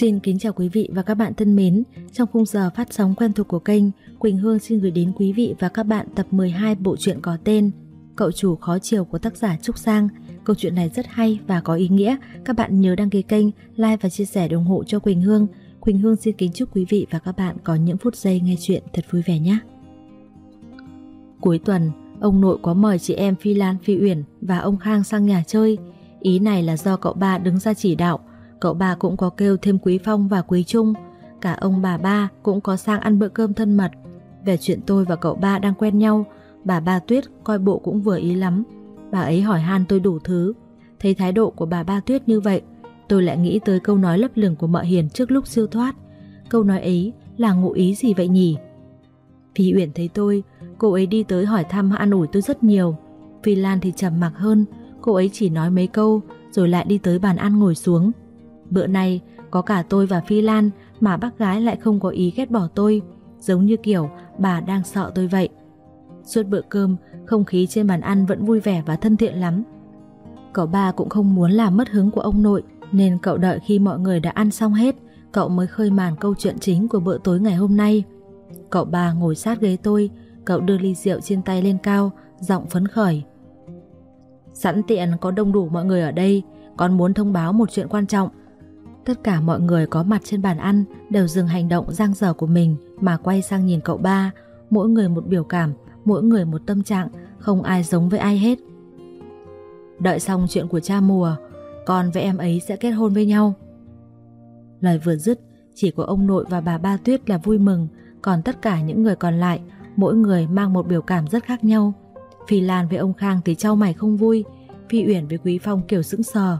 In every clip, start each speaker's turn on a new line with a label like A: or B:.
A: Xin kính chào quý vị và các bạn thân mến. Trong khung giờ phát sóng quen thuộc của kênh, Quỳnh Hương xin gửi đến quý vị và các bạn tập 12 bộ truyện có tên Cậu chủ khó chiều của tác giả Trúc Sang. Câu chuyện này rất hay và có ý nghĩa. Các bạn nhớ đăng ký kênh, like và chia sẻ ủng hộ cho Quỳnh Hương. Quỳnh Hương xin kính chúc quý vị và các bạn có những phút giây nghe chuyện thật vui vẻ nhé. Cuối tuần, ông nội có mời chị em Phi Lan Phi Uyển và ông Khang sang nhà chơi. Ý này là do cậu ba đứng ra chỉ đạo Cậu ba cũng có kêu thêm Quý Phong và Quý Trung. Cả ông bà ba cũng có sang ăn bữa cơm thân mật. Về chuyện tôi và cậu ba đang quen nhau, Bà ba Tuyết coi bộ cũng vừa ý lắm. Bà ấy hỏi han tôi đủ thứ. Thấy thái độ của bà ba Tuyết như vậy, Tôi lại nghĩ tới câu nói lấp lửng của mợ Hiền trước lúc siêu thoát. Câu nói ấy là ngụ ý gì vậy nhỉ? Phi Uyển thấy tôi, Cô ấy đi tới hỏi thăm an ủi tôi rất nhiều. Phi Lan thì trầm mặc hơn, Cô ấy chỉ nói mấy câu, Rồi lại đi tới bàn ăn ngồi xuống. Bữa nay có cả tôi và Phi Lan mà bác gái lại không có ý ghét bỏ tôi, giống như kiểu bà đang sợ tôi vậy. Suốt bữa cơm, không khí trên bàn ăn vẫn vui vẻ và thân thiện lắm. Cậu ba cũng không muốn làm mất hứng của ông nội, nên cậu đợi khi mọi người đã ăn xong hết, cậu mới khơi màn câu chuyện chính của bữa tối ngày hôm nay. Cậu ba ngồi sát ghế tôi, cậu đưa ly rượu trên tay lên cao, giọng phấn khởi. Sẵn tiện có đông đủ mọi người ở đây, con muốn thông báo một chuyện quan trọng. Tất cả mọi người có mặt trên bàn ăn đều dừng hành động giang dở của mình mà quay sang nhìn cậu ba, mỗi người một biểu cảm, mỗi người một tâm trạng, không ai giống với ai hết. Đợi xong chuyện của cha mùa, con với em ấy sẽ kết hôn với nhau. Lời vừa dứt, chỉ có ông nội và bà Ba Tuyết là vui mừng, còn tất cả những người còn lại, mỗi người mang một biểu cảm rất khác nhau. Phi Lan với ông Khang thì trao mày không vui, Phi Uyển với Quý Phong kiểu sững sờ,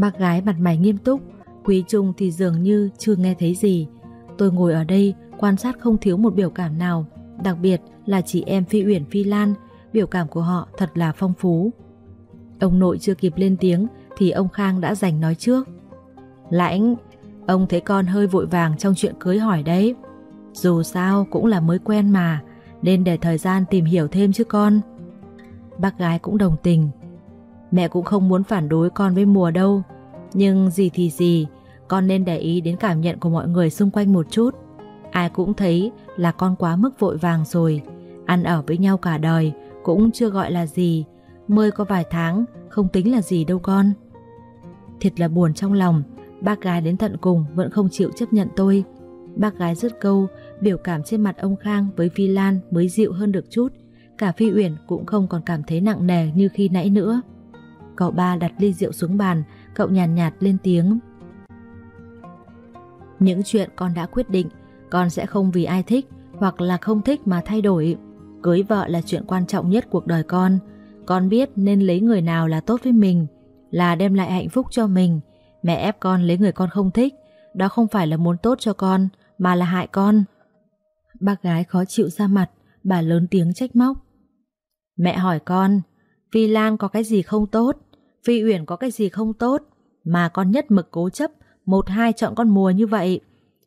A: Bác gái mặt mày nghiêm túc, Quý Trung thì dường như chưa nghe thấy gì. Tôi ngồi ở đây quan sát không thiếu một biểu cảm nào, đặc biệt là chị em Phi Uyển Phi Lan, biểu cảm của họ thật là phong phú. Ông nội chưa kịp lên tiếng thì ông Khang đã giành nói trước. Lãnh, ông thấy con hơi vội vàng trong chuyện cưới hỏi đấy. Dù sao cũng là mới quen mà, nên để thời gian tìm hiểu thêm chứ con. Bác gái cũng đồng tình, Mẹ cũng không muốn phản đối con với mùa đâu. Nhưng gì thì gì, Con nên để ý đến cảm nhận của mọi người xung quanh một chút. Ai cũng thấy là con quá mức vội vàng rồi. Ăn ở với nhau cả đời Cũng chưa gọi là gì. Mới có vài tháng, Không tính là gì đâu con. Thiệt là buồn trong lòng, Bác gái đến tận cùng vẫn không chịu chấp nhận tôi. Bác gái dứt câu, Biểu cảm trên mặt ông Khang với Phi Lan mới dịu hơn được chút. Cả Phi Uyển cũng không còn cảm thấy nặng nề như khi nãy nữa. Cậu ba đặt ly rượu xuống bàn, cậu nhàn nhạt, nhạt lên tiếng. Những chuyện con đã quyết định, con sẽ không vì ai thích hoặc là không thích mà thay đổi. Cưới vợ là chuyện quan trọng nhất cuộc đời con. Con biết nên lấy người nào là tốt với mình, là đem lại hạnh phúc cho mình. Mẹ ép con lấy người con không thích, đó không phải là muốn tốt cho con, mà là hại con. Bác gái khó chịu ra mặt, bà lớn tiếng trách móc. Mẹ hỏi con, Phi Lan có cái gì không tốt? Phi Uyển có cái gì không tốt mà con nhất mực cố chấp một hai chọn con mùa như vậy.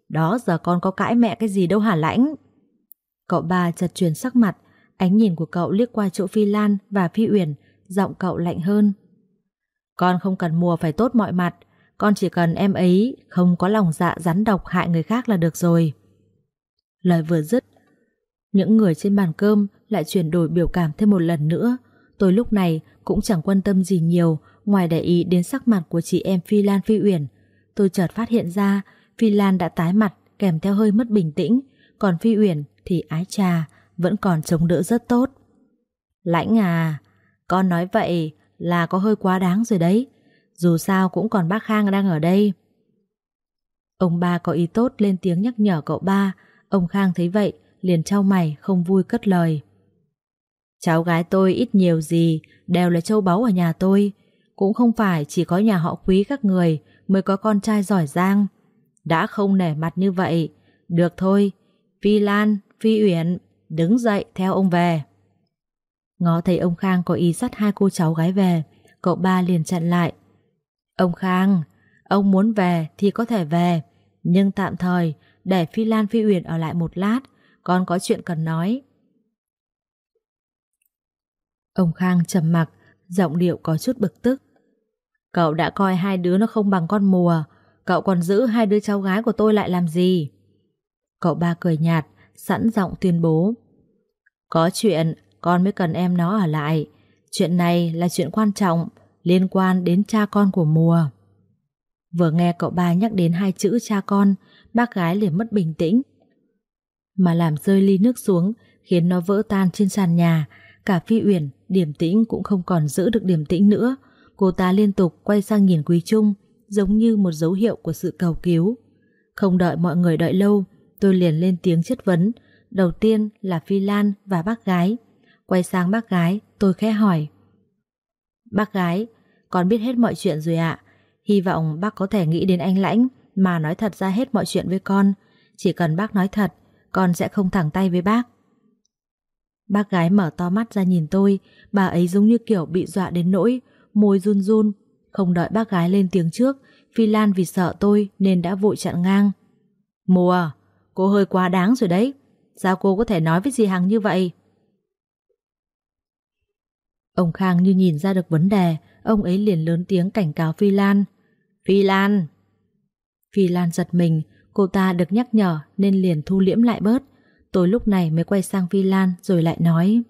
A: Đó giờ con có cãi mẹ cái gì đâu hả lãnh. Cậu ba chật chuyển sắc mặt, ánh nhìn của cậu liếc qua chỗ Phi Lan và Phi Uyển, giọng cậu lạnh hơn. Con không cần mùa phải tốt mọi mặt, con chỉ cần em ấy không có lòng dạ rắn độc hại người khác là được rồi. Lời vừa dứt, những người trên bàn cơm lại chuyển đổi biểu cảm thêm một lần nữa. Tôi lúc này cũng chẳng quan tâm gì nhiều ngoài để ý đến sắc mặt của chị em Phi Lan Phi Uyển. Tôi chợt phát hiện ra Phi Lan đã tái mặt kèm theo hơi mất bình tĩnh, còn Phi Uyển thì ái trà vẫn còn chống đỡ rất tốt. Lãnh à, con nói vậy là có hơi quá đáng rồi đấy. Dù sao cũng còn bác Khang đang ở đây. Ông ba có ý tốt lên tiếng nhắc nhở cậu ba. Ông Khang thấy vậy, liền trao mày không vui cất lời. Cháu gái tôi ít nhiều gì đều là châu báu ở nhà tôi. Cũng không phải chỉ có nhà họ quý các người mới có con trai giỏi giang. Đã không nể mặt như vậy. Được thôi, Phi Lan, Phi Uyển, đứng dậy theo ông về. Ngó thấy ông Khang có ý dắt hai cô cháu gái về, cậu ba liền chặn lại. Ông Khang, ông muốn về thì có thể về, nhưng tạm thời để Phi Lan Phi Uyển ở lại một lát, con có chuyện cần nói. Ông Khang trầm mặc, giọng điệu có chút bực tức. Cậu đã coi hai đứa nó không bằng con mùa, cậu còn giữ hai đứa cháu gái của tôi lại làm gì? Cậu ba cười nhạt, sẵn giọng tuyên bố. Có chuyện, con mới cần em nó ở lại. Chuyện này là chuyện quan trọng, liên quan đến cha con của mùa. Vừa nghe cậu ba nhắc đến hai chữ cha con, bác gái liền mất bình tĩnh. Mà làm rơi ly nước xuống, khiến nó vỡ tan trên sàn nhà. Cả Phi Uyển, điềm tĩnh cũng không còn giữ được điềm tĩnh nữa. Cô ta liên tục quay sang nhìn Quý Trung, giống như một dấu hiệu của sự cầu cứu. Không đợi mọi người đợi lâu, tôi liền lên tiếng chất vấn. Đầu tiên là Phi Lan và bác gái. Quay sang bác gái, tôi khẽ hỏi. Bác gái, con biết hết mọi chuyện rồi ạ. Hy vọng bác có thể nghĩ đến anh Lãnh mà nói thật ra hết mọi chuyện với con. Chỉ cần bác nói thật, con sẽ không thẳng tay với bác. Bác gái mở to mắt ra nhìn tôi, bà ấy giống như kiểu bị dọa đến nỗi, môi run run. Không đợi bác gái lên tiếng trước, Phi Lan vì sợ tôi nên đã vội chặn ngang. Mùa, cô hơi quá đáng rồi đấy. Sao cô có thể nói với dì Hằng như vậy? Ông Khang như nhìn ra được vấn đề, ông ấy liền lớn tiếng cảnh cáo Phi Lan. Phi Lan! Phi Lan giật mình, cô ta được nhắc nhở nên liền thu liễm lại bớt. Tôi lúc này mới quay sang Vi Lan rồi lại nói.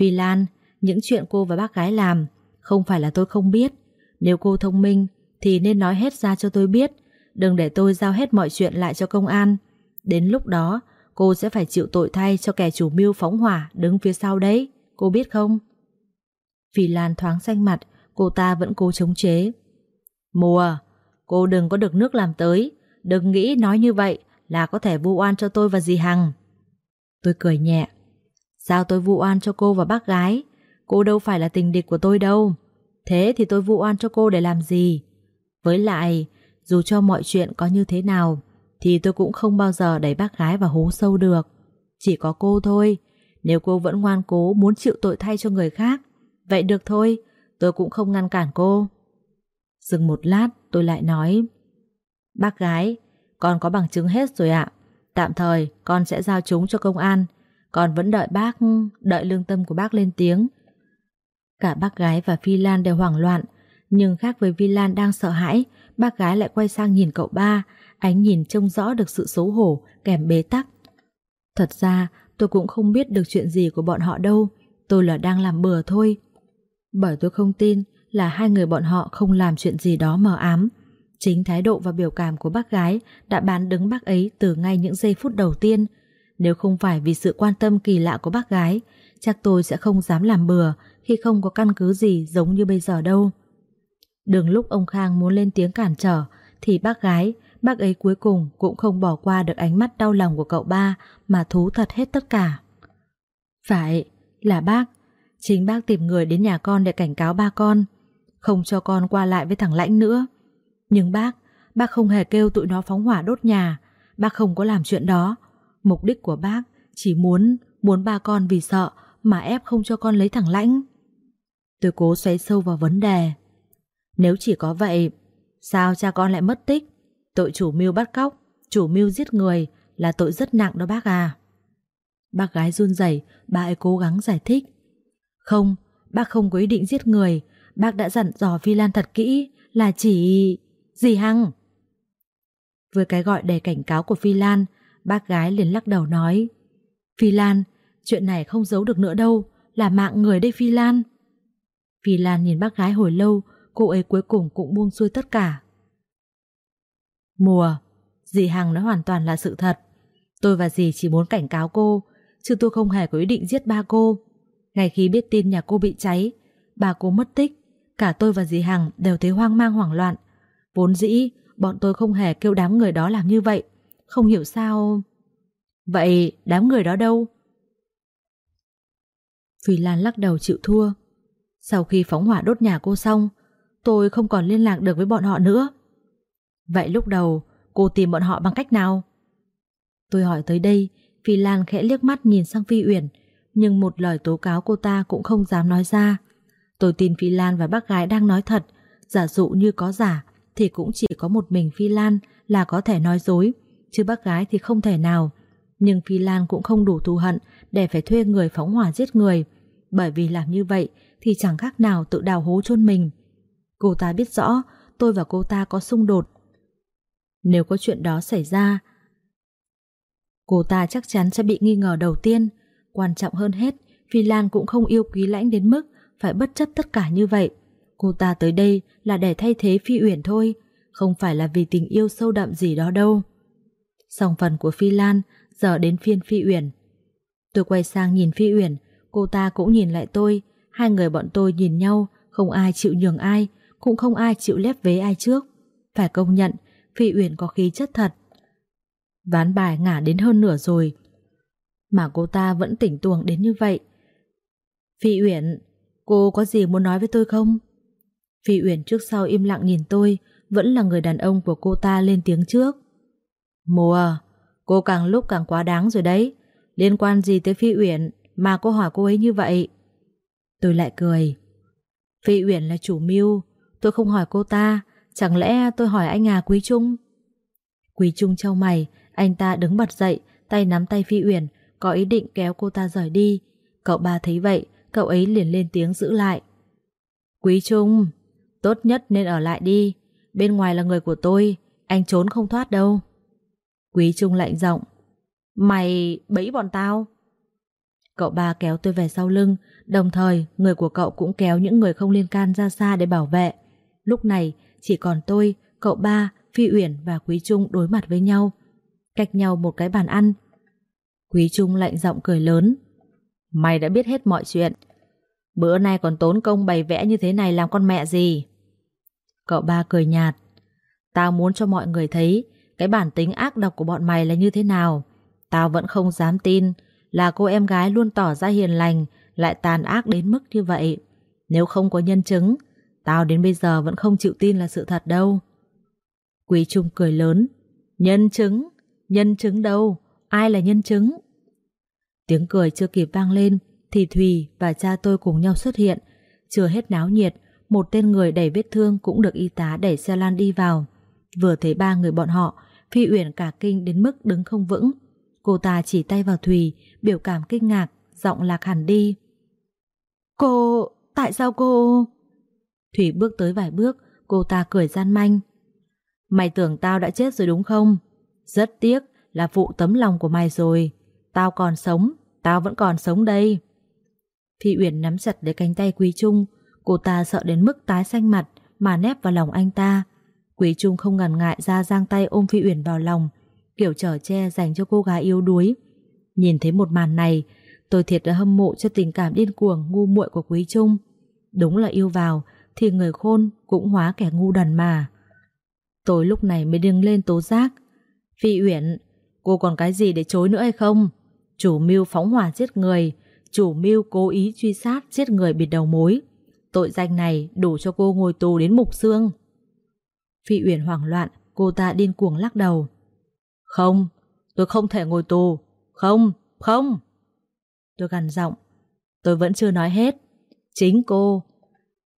A: Vi Lan, những chuyện cô và bác gái làm, không phải là tôi không biết. Nếu cô thông minh, thì nên nói hết ra cho tôi biết. Đừng để tôi giao hết mọi chuyện lại cho công an. Đến lúc đó, cô sẽ phải chịu tội thay cho kẻ chủ mưu phóng hỏa đứng phía sau đấy. Cô biết không? Vi Lan thoáng xanh mặt, cô ta vẫn cố chống chế. Mùa, cô đừng có được nước làm tới, đừng nghĩ nói như vậy là có thể vu oan cho tôi và dì Hằng. Tôi cười nhẹ. Sao tôi vu oan cho cô và bác gái? Cô đâu phải là tình địch của tôi đâu. Thế thì tôi vu oan cho cô để làm gì? Với lại, dù cho mọi chuyện có như thế nào, thì tôi cũng không bao giờ đẩy bác gái vào hố sâu được. Chỉ có cô thôi. Nếu cô vẫn ngoan cố muốn chịu tội thay cho người khác, vậy được thôi, tôi cũng không ngăn cản cô. Dừng một lát tôi lại nói Bác gái con có bằng chứng hết rồi ạ. Tạm thời, con sẽ giao chúng cho công an. Con vẫn đợi bác, Đợi lương tâm của bác lên tiếng. Cả bác gái và Phi Lan đều hoảng loạn. Nhưng khác với Phi Lan đang sợ hãi, Bác gái lại quay sang nhìn cậu ba. Ánh nhìn trông rõ được sự xấu hổ, Kèm bế tắc. Thật ra, tôi cũng không biết được chuyện gì của bọn họ đâu. Tôi là đang làm bừa thôi. Bởi tôi không tin là hai người bọn họ không làm chuyện gì đó mờ ám. Chính thái độ và biểu cảm của bác gái đã bán đứng bác ấy từ ngay những giây phút đầu tiên. Nếu không phải vì sự quan tâm kỳ lạ của bác gái, chắc tôi sẽ không dám làm bừa khi không có căn cứ gì giống như bây giờ đâu. Đường lúc ông Khang muốn lên tiếng cản trở, thì bác gái, bác ấy cuối cùng cũng không bỏ qua được ánh mắt đau lòng của cậu ba mà thú thật hết tất cả. Phải, là bác. Chính bác tìm người đến nhà con để cảnh cáo ba con không cho con qua lại với thằng Lãnh nữa. Nhưng bác, bác không hề kêu tụi nó phóng hỏa đốt nhà, bác không có làm chuyện đó. Mục đích của bác chỉ muốn, muốn ba con vì sợ mà ép không cho con lấy thằng Lãnh. Tôi cố xoáy sâu vào vấn đề. Nếu chỉ có vậy, sao cha con lại mất tích? Tội chủ mưu bắt cóc, chủ mưu giết người là tội rất nặng đó bác à. Bác gái run rẩy, bà ấy cố gắng giải thích. Không, bác không có ý định giết người, bác đã dặn dò Phi Lan thật kỹ là chỉ... Dì Hằng? Với cái gọi đầy cảnh cáo của Phi Lan, bác gái liền lắc đầu nói Phi Lan, chuyện này không giấu được nữa đâu, là mạng người đây Phi Lan. Phi Lan nhìn bác gái hồi lâu, cô ấy cuối cùng cũng buông xuôi tất cả. Mùa, dì Hằng nói hoàn toàn là sự thật. Tôi và dì chỉ muốn cảnh cáo cô, chứ tôi không hề có ý định giết ba cô. Ngày khi biết tin nhà cô bị cháy, bà cô mất tích, Cả tôi và dì Hằng đều thấy hoang mang hoảng loạn. Vốn dĩ, bọn tôi không hề kêu đám người đó làm như vậy. Không hiểu sao... Vậy đám người đó đâu? Phi Lan lắc đầu chịu thua. Sau khi phóng hỏa đốt nhà cô xong, tôi không còn liên lạc được với bọn họ nữa. Vậy lúc đầu, cô tìm bọn họ bằng cách nào? Tôi hỏi tới đây, Phi Lan khẽ liếc mắt nhìn sang Phi Uyển, nhưng một lời tố cáo cô ta cũng không dám nói ra. Tôi tin Phi Lan và bác gái đang nói thật, giả dụ như có giả thì cũng chỉ có một mình Phi Lan là có thể nói dối, chứ bác gái thì không thể nào. Nhưng Phi Lan cũng không đủ thù hận để phải thuê người phóng hỏa giết người, bởi vì làm như vậy thì chẳng khác nào tự đào hố chôn mình. Cô ta biết rõ tôi và cô ta có xung đột, Nếu có chuyện đó xảy ra, cô ta chắc chắn sẽ bị nghi ngờ đầu tiên. Quan trọng hơn hết, Phi Lan cũng không yêu quý lãnh đến mức phải bất chấp tất cả như vậy. Cô ta tới đây là để thay thế Phi Uyển thôi, không phải là vì tình yêu sâu đậm gì đó đâu. Xong phần của Phi Lan, giờ đến phiên Phi Uyển. Tôi quay sang nhìn Phi Uyển, cô ta cũng nhìn lại tôi, hai người bọn tôi nhìn nhau, không ai chịu nhường ai, cũng không ai chịu lép vế ai trước. Phải công nhận, Phi Uyển có khí chất thật. Ván bài ngả đến hơn nửa rồi, mà cô ta vẫn tỉnh tuồng đến như vậy. Phi Uyển, cô có gì muốn nói với tôi không? Phi Uyển trước sau im lặng nhìn tôi, vẫn là người đàn ông của cô ta lên tiếng trước. Mùa, cô càng lúc càng quá đáng rồi đấy. Liên quan gì tới Phi Uyển mà cô hỏi cô ấy như vậy? Tôi lại cười. Phi Uyển là chủ mưu, tôi không hỏi cô ta, chẳng lẽ tôi hỏi anh à Quý Trung? Quý Trung trao mày, anh ta đứng bật dậy, tay nắm tay Phi Uyển, có ý định kéo cô ta rời đi. Cậu ba thấy vậy, cậu ấy liền lên tiếng giữ lại. Quý Trung, tốt nhất nên ở lại đi, bên ngoài là người của tôi, anh trốn không thoát đâu. Quý Trung lạnh giọng, mày bẫy bọn tao. Cậu ba kéo tôi về sau lưng, đồng thời người của cậu cũng kéo những người không liên can ra xa để bảo vệ. Lúc này chỉ còn tôi, cậu ba, Phi Uyển và Quý Trung đối mặt với nhau, cách nhau một cái bàn ăn. Quý Trung lạnh giọng cười lớn. Mày đã biết hết mọi chuyện. Bữa nay còn tốn công bày vẽ như thế này làm con mẹ gì? Cậu ba cười nhạt. Tao muốn cho mọi người thấy cái bản tính ác độc của bọn mày là như thế nào. Tao vẫn không dám tin là cô em gái luôn tỏ ra hiền lành lại tàn ác đến mức như vậy. Nếu không có nhân chứng, tao đến bây giờ vẫn không chịu tin là sự thật đâu. Quý Trung cười lớn. Nhân chứng? Nhân chứng đâu? Ai là nhân chứng? Tiếng cười chưa kịp vang lên thì Thùy và cha tôi cùng nhau xuất hiện. Chưa hết náo nhiệt, một tên người đẩy vết thương cũng được y tá đẩy xe lan đi vào. Vừa thấy ba người bọn họ, Phi Uyển cả kinh đến mức đứng không vững. Cô ta chỉ tay vào Thùy, biểu cảm kinh ngạc, giọng lạc hẳn đi. Cô... tại sao cô... Thủy bước tới vài bước, cô ta cười gian manh. Mày tưởng tao đã chết rồi đúng không? Rất tiếc là vụ tấm lòng của mày rồi. Tao còn sống, tao vẫn còn sống đây. Phi Uyển nắm chặt lấy cánh tay Quý Trung, cô ta sợ đến mức tái xanh mặt mà nép vào lòng anh ta. Quý Trung không ngần ngại ra giang tay ôm Phi Uyển vào lòng, kiểu trở che dành cho cô gái yếu đuối. Nhìn thấy một màn này, tôi thiệt là hâm mộ cho tình cảm điên cuồng ngu muội của Quý Trung. Đúng là yêu vào thì người khôn cũng hóa kẻ ngu đần mà. Tôi lúc này mới đứng lên tố giác. Phi Uyển, cô còn cái gì để chối nữa hay không? Chủ mưu phóng hỏa giết người, chủ mưu cố ý truy sát giết người bịt đầu mối. Tội danh này đủ cho cô ngồi tù đến mục xương. Phi Uyển hoảng loạn, cô ta điên cuồng lắc đầu. Không, tôi không thể ngồi tù. Không, không. Tôi gằn giọng. Tôi vẫn chưa nói hết. Chính cô.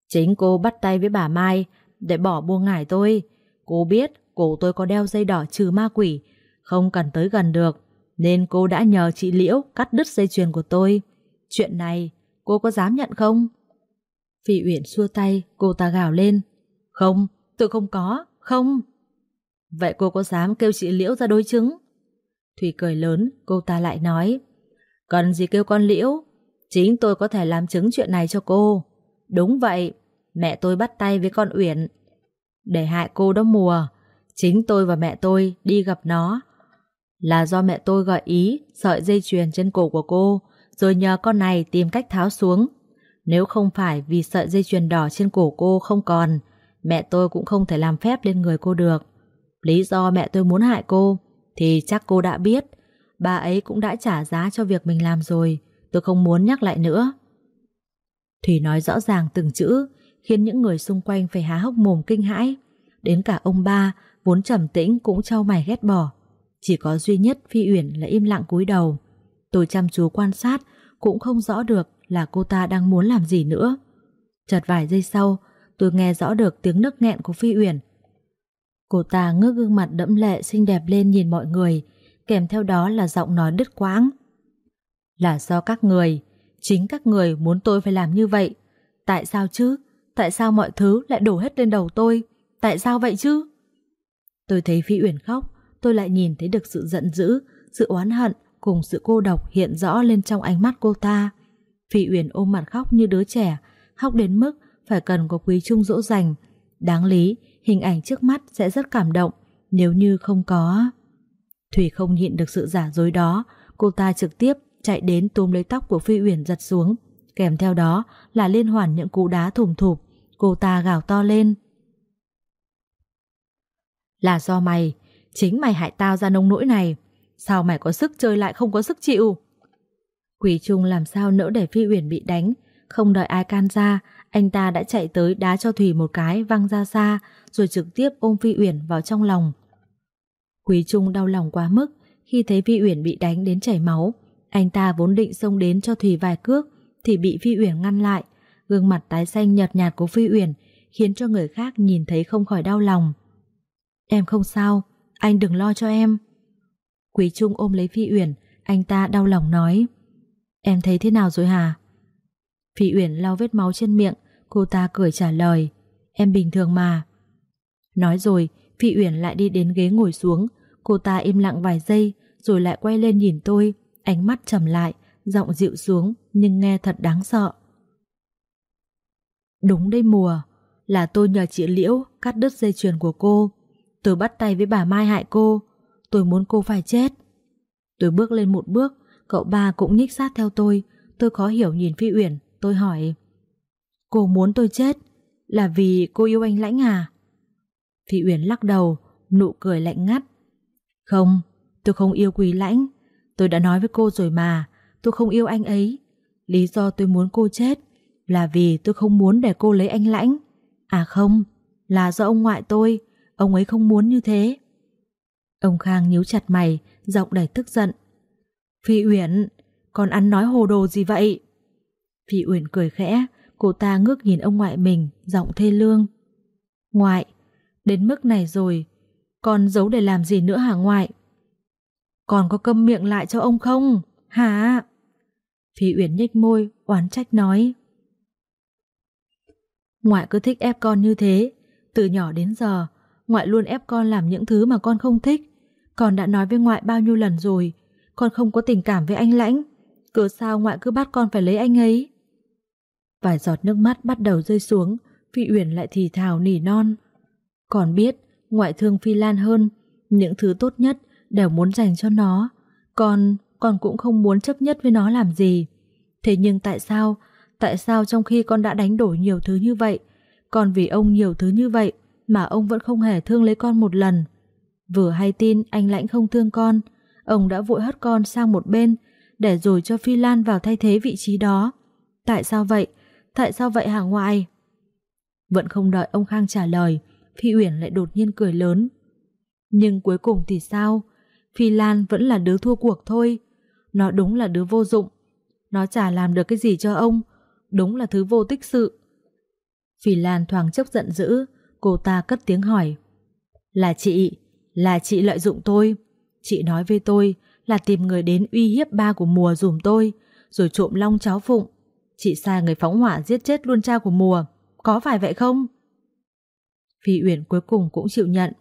A: Chính cô bắt tay với bà Mai để bỏ buông ngải tôi. Cô biết cổ tôi có đeo dây đỏ trừ ma quỷ, không cần tới gần được, nên cô đã nhờ chị Liễu cắt đứt dây chuyền của tôi. Chuyện này, cô có dám nhận không? Phi Uyển xua tay, cô ta gào lên. Không, tôi không có, không. Vậy cô có dám kêu chị Liễu ra đối chứng? Thủy cười lớn, cô ta lại nói. Cần gì kêu con Liễu? Chính tôi có thể làm chứng chuyện này cho cô. Đúng vậy, mẹ tôi bắt tay với con Uyển. Để hại cô đó mùa, chính tôi và mẹ tôi đi gặp nó. Là do mẹ tôi gợi ý sợi dây chuyền trên cổ của cô, rồi nhờ con này tìm cách tháo xuống. Nếu không phải vì sợi dây chuyền đỏ trên cổ cô không còn, mẹ tôi cũng không thể làm phép lên người cô được. Lý do mẹ tôi muốn hại cô thì chắc cô đã biết. Bà ấy cũng đã trả giá cho việc mình làm rồi. Tôi không muốn nhắc lại nữa. Thủy nói rõ ràng từng chữ khiến những người xung quanh phải há hốc mồm kinh hãi. Đến cả ông ba vốn trầm tĩnh cũng trao mày ghét bỏ. Chỉ có duy nhất Phi Uyển là im lặng cúi đầu. Tôi chăm chú quan sát cũng không rõ được là cô ta đang muốn làm gì nữa. Chợt vài giây sau, tôi nghe rõ được tiếng nức nghẹn của Phi Uyển. Cô ta ngước gương mặt đẫm lệ xinh đẹp lên nhìn mọi người, kèm theo đó là giọng nói đứt quãng. Là do các người, chính các người muốn tôi phải làm như vậy. Tại sao chứ? Tại sao mọi thứ lại đổ hết lên đầu tôi? Tại sao vậy chứ? Tôi thấy Phi Uyển khóc, tôi lại nhìn thấy được sự giận dữ, sự oán hận cùng sự cô độc hiện rõ lên trong ánh mắt cô ta. Phi Uyển ôm mặt khóc như đứa trẻ, khóc đến mức phải cần có quý trung dỗ dành. Đáng lý, hình ảnh trước mắt sẽ rất cảm động, nếu như không có... Thủy không nhịn được sự giả dối đó, cô ta trực tiếp chạy đến túm lấy tóc của Phi Uyển giật xuống, kèm theo đó là liên hoàn những cú đá thủng thụp. Cô ta gào to lên. Là do mày, chính mày hại tao ra nông nỗi này. Sao mày có sức chơi lại không có sức chịu? Quỷ Trung làm sao nỡ để Phi Uyển bị đánh, không đợi ai can ra, anh ta đã chạy tới đá cho Thủy một cái văng ra xa, rồi trực tiếp ôm Phi Uyển vào trong lòng. Quý Trung đau lòng quá mức khi thấy Phi Uyển bị đánh đến chảy máu. Anh ta vốn định xông đến cho Thủy vài cước thì bị Phi Uyển ngăn lại. Gương mặt tái xanh nhợt nhạt của Phi Uyển khiến cho người khác nhìn thấy không khỏi đau lòng. Em không sao, anh đừng lo cho em. Quý Trung ôm lấy Phi Uyển, anh ta đau lòng nói. Em thấy thế nào rồi hả? Phi Uyển lau vết máu trên miệng, cô ta cười trả lời. Em bình thường mà. Nói rồi, Phi Uyển lại đi đến ghế ngồi xuống, cô ta im lặng vài giây, rồi lại quay lên nhìn tôi, ánh mắt trầm lại, giọng dịu xuống nhưng nghe thật đáng sợ. Đúng đây mùa, là tôi nhờ chị Liễu cắt đứt dây chuyền của cô. Tôi bắt tay với bà Mai hại cô, tôi muốn cô phải chết. Tôi bước lên một bước, cậu ba cũng nhích sát theo tôi, tôi khó hiểu nhìn Phi Uyển, tôi hỏi. Cô muốn tôi chết, là vì cô yêu anh Lãnh à? Phi Uyển lắc đầu, nụ cười lạnh ngắt. Không, tôi không yêu Quý Lãnh, tôi đã nói với cô rồi mà, tôi không yêu anh ấy. Lý do tôi muốn cô chết là vì tôi không muốn để cô lấy anh Lãnh. À không, là do ông ngoại tôi, ông ấy không muốn như thế. Ông Khang nhíu chặt mày, giọng đầy tức giận. Phi Uyển, con ăn nói hồ đồ gì vậy? Phi Uyển cười khẽ, cô ta ngước nhìn ông ngoại mình, giọng thê lương. Ngoại, đến mức này rồi, con giấu để làm gì nữa hả ngoại? Còn có câm miệng lại cho ông không? Hả? Phi Uyển nhếch môi, oán trách nói. Ngoại cứ thích ép con như thế, từ nhỏ đến giờ, ngoại luôn ép con làm những thứ mà con không thích. Con đã nói với ngoại bao nhiêu lần rồi, con không có tình cảm với anh Lãnh. Cớ sao ngoại cứ bắt con phải lấy anh ấy? Vài giọt nước mắt bắt đầu rơi xuống, Phi Uyển lại thì thào nỉ non. Còn biết, ngoại thương Phi Lan hơn, những thứ tốt nhất đều muốn dành cho nó. Con, con cũng không muốn chấp nhất với nó làm gì. Thế nhưng tại sao, tại sao trong khi con đã đánh đổi nhiều thứ như vậy, còn vì ông nhiều thứ như vậy mà ông vẫn không hề thương lấy con một lần? Vừa hay tin anh Lãnh không thương con, ông đã vội hất con sang một bên để rồi cho Phi Lan vào thay thế vị trí đó. Tại sao vậy? Tại sao vậy hả ngoại? Vẫn không đợi ông Khang trả lời, Phi Uyển lại đột nhiên cười lớn. Nhưng cuối cùng thì sao? Phi Lan vẫn là đứa thua cuộc thôi. Nó đúng là đứa vô dụng. Nó chả làm được cái gì cho ông. Đúng là thứ vô tích sự. Phi Lan thoáng chốc giận dữ, cô ta cất tiếng hỏi. Là chị, là chị lợi dụng tôi. Chị nói với tôi là tìm người đến uy hiếp ba của mùa dùm tôi, rồi trộm long cháu phụng. Chị sai người phóng hỏa giết chết luôn cha của mùa. Có phải vậy không? Phi Uyển cuối cùng cũng chịu nhận.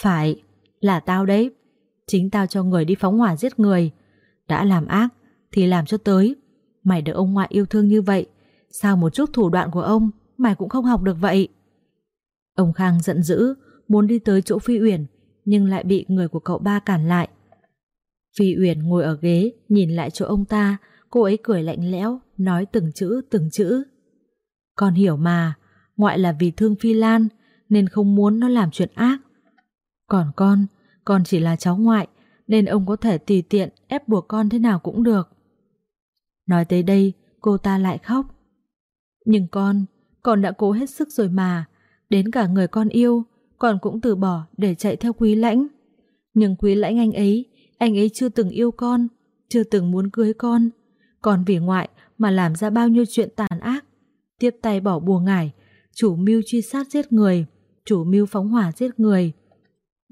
A: Phải, là tao đấy. Chính tao cho người đi phóng hỏa giết người. Đã làm ác thì làm cho tới. Mày được ông ngoại yêu thương như vậy, sao một chút thủ đoạn của ông mày cũng không học được vậy? Ông Khang giận dữ, muốn đi tới chỗ Phi Uyển, nhưng lại bị người của cậu ba cản lại. Phi Uyển ngồi ở ghế, nhìn lại chỗ ông ta, cô ấy cười lạnh lẽo, nói từng chữ từng chữ. Con hiểu mà, ngoại là vì thương Phi Lan, nên không muốn nó làm chuyện ác. Còn con, con chỉ là cháu ngoại, nên ông có thể tùy tiện ép buộc con thế nào cũng được. Nói tới đây, cô ta lại khóc. Nhưng con, con đã cố hết sức rồi mà, đến cả người con yêu, còn cũng từ bỏ để chạy theo quý lãnh. Nhưng quý lãnh anh ấy, anh ấy chưa từng yêu con, chưa từng muốn cưới con. Còn vì ngoại mà làm ra bao nhiêu chuyện tàn ác, tiếp tay bỏ bùa ngải, chủ mưu truy sát giết người, chủ mưu phóng hỏa giết người.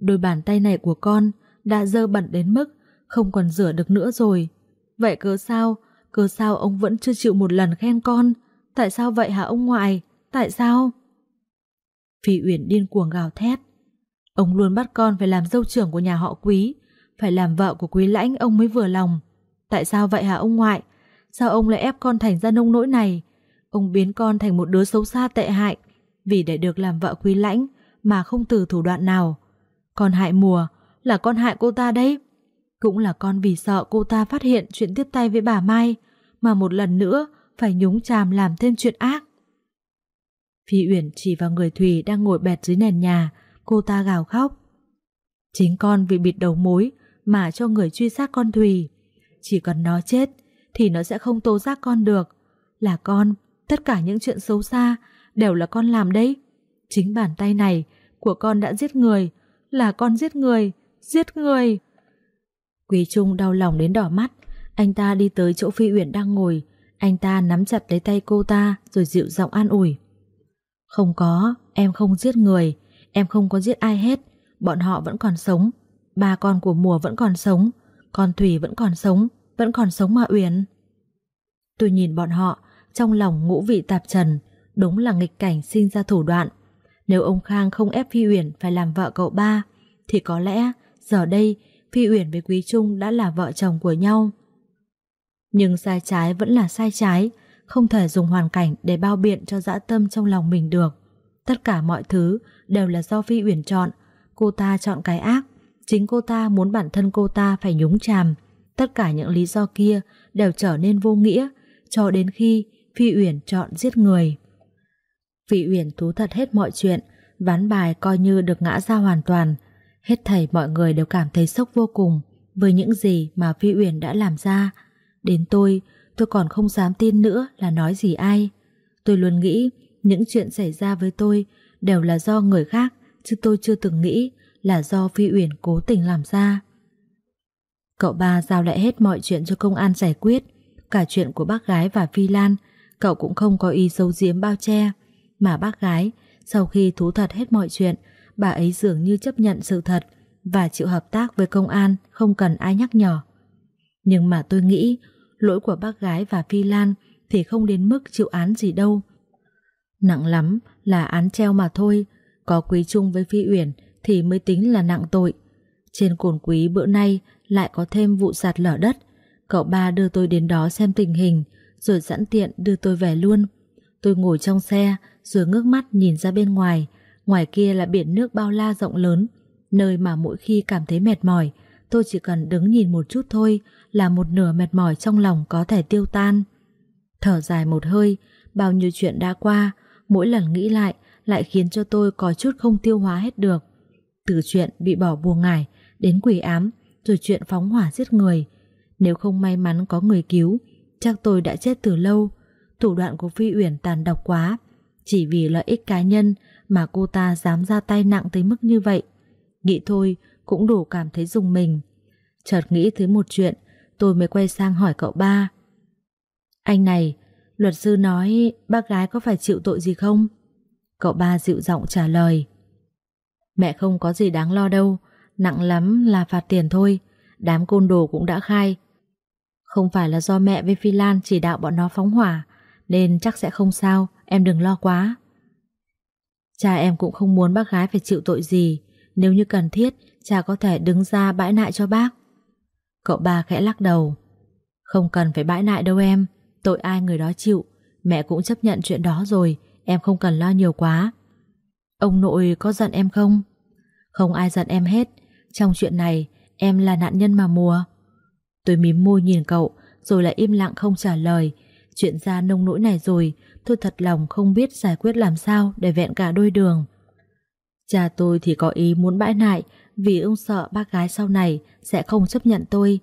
A: Đôi bàn tay này của con đã dơ bẩn đến mức không còn rửa được nữa rồi. Vậy cớ sao, cớ sao ông vẫn chưa chịu một lần khen con? Tại sao vậy hả ông ngoại? Tại sao? Phi Uyển điên cuồng gào thét. Ông luôn bắt con phải làm dâu trưởng của nhà họ quý, phải làm vợ của quý lãnh ông mới vừa lòng. Tại sao vậy hả ông ngoại? Sao ông lại ép con thành ra nông nỗi này? Ông biến con thành một đứa xấu xa tệ hại, vì để được làm vợ quý lãnh mà không từ thủ đoạn nào. Con hại mùa là con hại cô ta đấy. Cũng là con vì sợ cô ta phát hiện chuyện tiếp tay với bà Mai, mà một lần nữa phải nhúng chàm làm thêm chuyện ác. Phi Uyển chỉ vào người Thùy đang ngồi bẹt dưới nền nhà, cô ta gào khóc. Chính con vì bịt đầu mối mà cho người truy sát con Thùy. Chỉ cần nó chết thì nó sẽ không tố giác con được. Là con, tất cả những chuyện xấu xa đều là con làm đấy. Chính bàn tay này của con đã giết người, là con giết người, giết người. Quý Trung đau lòng đến đỏ mắt, anh ta đi tới chỗ Phi Uyển đang ngồi, anh ta nắm chặt lấy tay cô ta rồi dịu giọng an ủi. Không có, em không giết người, em không có giết ai hết, bọn họ vẫn còn sống, ba con của mùa vẫn còn sống, con Thủy vẫn còn sống, vẫn còn sống mà Uyển. Tôi nhìn bọn họ, trong lòng ngũ vị tạp trần, đúng là nghịch cảnh sinh ra thủ đoạn. Nếu ông Khang không ép Phi Uyển phải làm vợ cậu ba, thì có lẽ giờ đây Phi Uyển với Quý Trung đã là vợ chồng của nhau. Nhưng sai trái vẫn là sai trái, không thể dùng hoàn cảnh để bao biện cho dã tâm trong lòng mình được. Tất cả mọi thứ đều là do Phi Uyển chọn, cô ta chọn cái ác, chính cô ta muốn bản thân cô ta phải nhúng chàm. Tất cả những lý do kia đều trở nên vô nghĩa cho đến khi Phi Uyển chọn giết người. Phi Uyển thú thật hết mọi chuyện, ván bài coi như được ngã ra hoàn toàn. Hết thảy mọi người đều cảm thấy sốc vô cùng với những gì mà Phi Uyển đã làm ra. Đến tôi, tôi còn không dám tin nữa là nói gì ai. Tôi luôn nghĩ những chuyện xảy ra với tôi đều là do người khác, chứ tôi chưa từng nghĩ là do Phi Uyển cố tình làm ra. Cậu ba giao lại hết mọi chuyện cho công an giải quyết, cả chuyện của bác gái và Phi Lan, cậu cũng không có ý giấu giếm bao che. Mà bác gái, sau khi thú thật hết mọi chuyện, bà ấy dường như chấp nhận sự thật và chịu hợp tác với công an không cần ai nhắc nhở. Nhưng mà tôi nghĩ lỗi của bác gái và Phi Lan thì không đến mức chịu án gì đâu. Nặng lắm là án treo mà thôi, có quý chung với Phi Uyển thì mới tính là nặng tội. Trên cồn quý bữa nay lại có thêm vụ sạt lở đất, cậu ba đưa tôi đến đó xem tình hình, rồi sẵn tiện đưa tôi về luôn. Tôi ngồi trong xe, rồi ngước mắt nhìn ra bên ngoài, ngoài kia là biển nước bao la rộng lớn, nơi mà mỗi khi cảm thấy mệt mỏi, tôi chỉ cần đứng nhìn một chút thôi là một nửa mệt mỏi trong lòng có thể tiêu tan. Thở dài một hơi, bao nhiêu chuyện đã qua, mỗi lần nghĩ lại lại khiến cho tôi có chút không tiêu hóa hết được. Từ chuyện bị bỏ buồn ngải đến quỷ ám, rồi chuyện phóng hỏa giết người. Nếu không may mắn có người cứu, chắc tôi đã chết từ lâu. Thủ đoạn của Phi Uyển tàn độc quá, chỉ vì lợi ích cá nhân mà cô ta dám ra tay nặng tới mức như vậy. Nghĩ thôi cũng đủ cảm thấy dùng mình. Chợt nghĩ tới một chuyện, tôi mới quay sang hỏi cậu ba. Anh này, luật sư nói bác gái có phải chịu tội gì không? Cậu ba dịu giọng trả lời. Mẹ không có gì đáng lo đâu, nặng lắm là phạt tiền thôi, đám côn đồ cũng đã khai. Không phải là do mẹ với Phi Lan chỉ đạo bọn nó phóng hỏa, nên chắc sẽ không sao, em đừng lo quá. Cha em cũng không muốn bác gái phải chịu tội gì, nếu như cần thiết, cha có thể đứng ra bãi nại cho bác. Cậu ba khẽ lắc đầu. Không cần phải bãi nại đâu em, tội ai người đó chịu, mẹ cũng chấp nhận chuyện đó rồi, em không cần lo nhiều quá. Ông nội có giận em không? Không ai giận em hết, trong chuyện này em là nạn nhân mà mùa. Tôi mím môi nhìn cậu, rồi lại im lặng không trả lời. Chuyện ra nông nỗi này rồi, tôi thật lòng không biết giải quyết làm sao để vẹn cả đôi đường. Cha tôi thì có ý muốn bãi nại vì ông sợ bác gái sau này sẽ không chấp nhận tôi.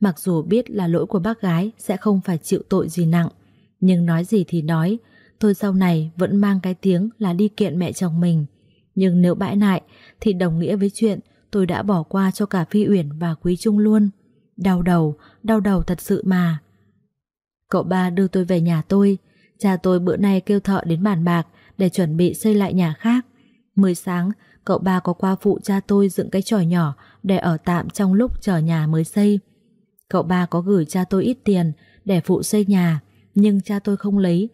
A: Mặc dù biết là lỗi của bác gái sẽ không phải chịu tội gì nặng, nhưng nói gì thì nói, tôi sau này vẫn mang cái tiếng là đi kiện mẹ chồng mình. Nhưng nếu bãi nại thì đồng nghĩa với chuyện tôi đã bỏ qua cho cả Phi Uyển và Quý Trung luôn. Đau đầu, đau đầu thật sự mà. Cậu ba đưa tôi về nhà tôi, cha tôi bữa nay kêu thợ đến bàn bạc để chuẩn bị xây lại nhà khác. Mới sáng, cậu ba có qua phụ cha tôi dựng cái tròi nhỏ để ở tạm trong lúc chờ nhà mới xây. Cậu ba có gửi cha tôi ít tiền để phụ xây nhà, nhưng cha tôi không lấy.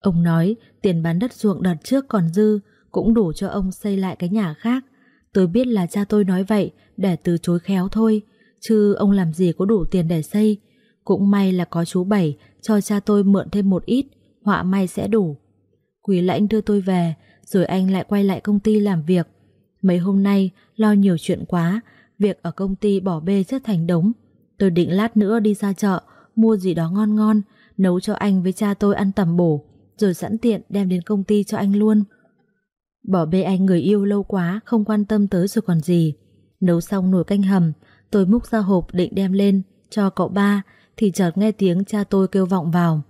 A: Ông nói tiền bán đất ruộng đợt trước còn dư cũng đủ cho ông xây lại cái nhà khác. Tôi biết là cha tôi nói vậy để từ chối khéo thôi, chứ ông làm gì có đủ tiền để xây. Cũng may là có chú Bảy cho cha tôi mượn thêm một ít, họa may sẽ đủ. Quý lãnh đưa tôi về, rồi anh lại quay lại công ty làm việc. Mấy hôm nay lo nhiều chuyện quá, việc ở công ty bỏ bê chất thành đống. Tôi định lát nữa đi ra chợ, mua gì đó ngon ngon, nấu cho anh với cha tôi ăn tầm bổ, rồi sẵn tiện đem đến công ty cho anh luôn. Bỏ bê anh người yêu lâu quá, không quan tâm tới rồi còn gì. Nấu xong nồi canh hầm, tôi múc ra hộp định đem lên cho cậu ba, thì chợt nghe tiếng cha tôi kêu vọng vào.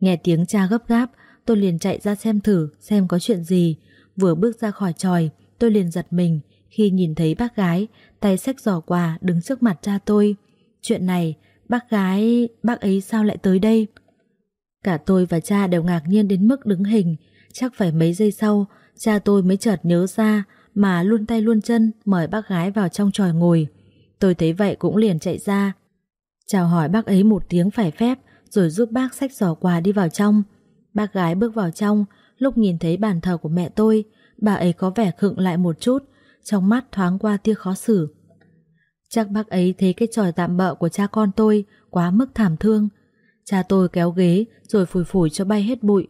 A: Nghe tiếng cha gấp gáp, tôi liền chạy ra xem thử xem có chuyện gì. Vừa bước ra khỏi tròi, tôi liền giật mình khi nhìn thấy bác gái tay xách giỏ quà đứng trước mặt cha tôi. Chuyện này, bác gái, bác ấy sao lại tới đây? Cả tôi và cha đều ngạc nhiên đến mức đứng hình, chắc phải mấy giây sau, cha tôi mới chợt nhớ ra mà luôn tay luôn chân mời bác gái vào trong tròi ngồi. Tôi thấy vậy cũng liền chạy ra, chào hỏi bác ấy một tiếng phải phép rồi giúp bác xách giỏ quà đi vào trong. Bác gái bước vào trong, lúc nhìn thấy bàn thờ của mẹ tôi, bà ấy có vẻ khựng lại một chút, trong mắt thoáng qua tia khó xử. Chắc bác ấy thấy cái tròi tạm bợ của cha con tôi quá mức thảm thương. Cha tôi kéo ghế rồi phủi phủi cho bay hết bụi.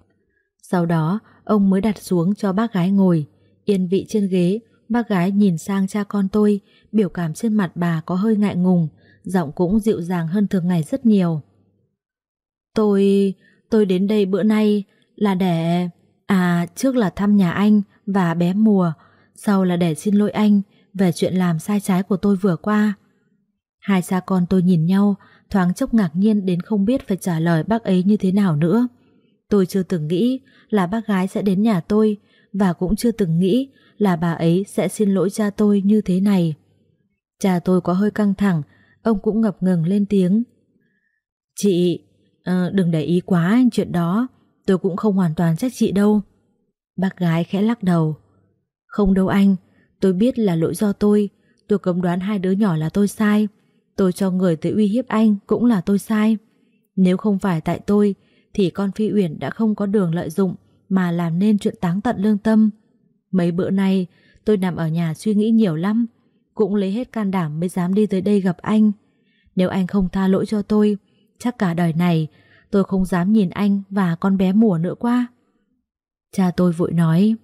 A: Sau đó, ông mới đặt xuống cho bác gái ngồi. Yên vị trên ghế, bác gái nhìn sang cha con tôi, biểu cảm trên mặt bà có hơi ngại ngùng, giọng cũng dịu dàng hơn thường ngày rất nhiều. Tôi tôi đến đây bữa nay là để... À, trước là thăm nhà anh và bé mùa, sau là để xin lỗi anh về chuyện làm sai trái của tôi vừa qua. Hai cha con tôi nhìn nhau, thoáng chốc ngạc nhiên đến không biết phải trả lời bác ấy như thế nào nữa. Tôi chưa từng nghĩ là bác gái sẽ đến nhà tôi và cũng chưa từng nghĩ là bà ấy sẽ xin lỗi cha tôi như thế này. Cha tôi có hơi căng thẳng, ông cũng ngập ngừng lên tiếng. Chị, à, đừng để ý quá chuyện đó, tôi cũng không hoàn toàn trách chị đâu. Bác gái khẽ lắc đầu. Không đâu anh, tôi biết là lỗi do tôi, tôi cấm đoán hai đứa nhỏ là tôi sai. Tôi cho người tới uy hiếp anh cũng là tôi sai. Nếu không phải tại tôi, thì con Phi Uyển đã không có đường lợi dụng mà làm nên chuyện táng tận lương tâm. Mấy bữa nay, tôi nằm ở nhà suy nghĩ nhiều lắm, cũng lấy hết can đảm mới dám đi tới đây gặp anh. Nếu anh không tha lỗi cho tôi, chắc cả đời này tôi không dám nhìn anh và con bé mùa nữa qua. Cha tôi vội nói,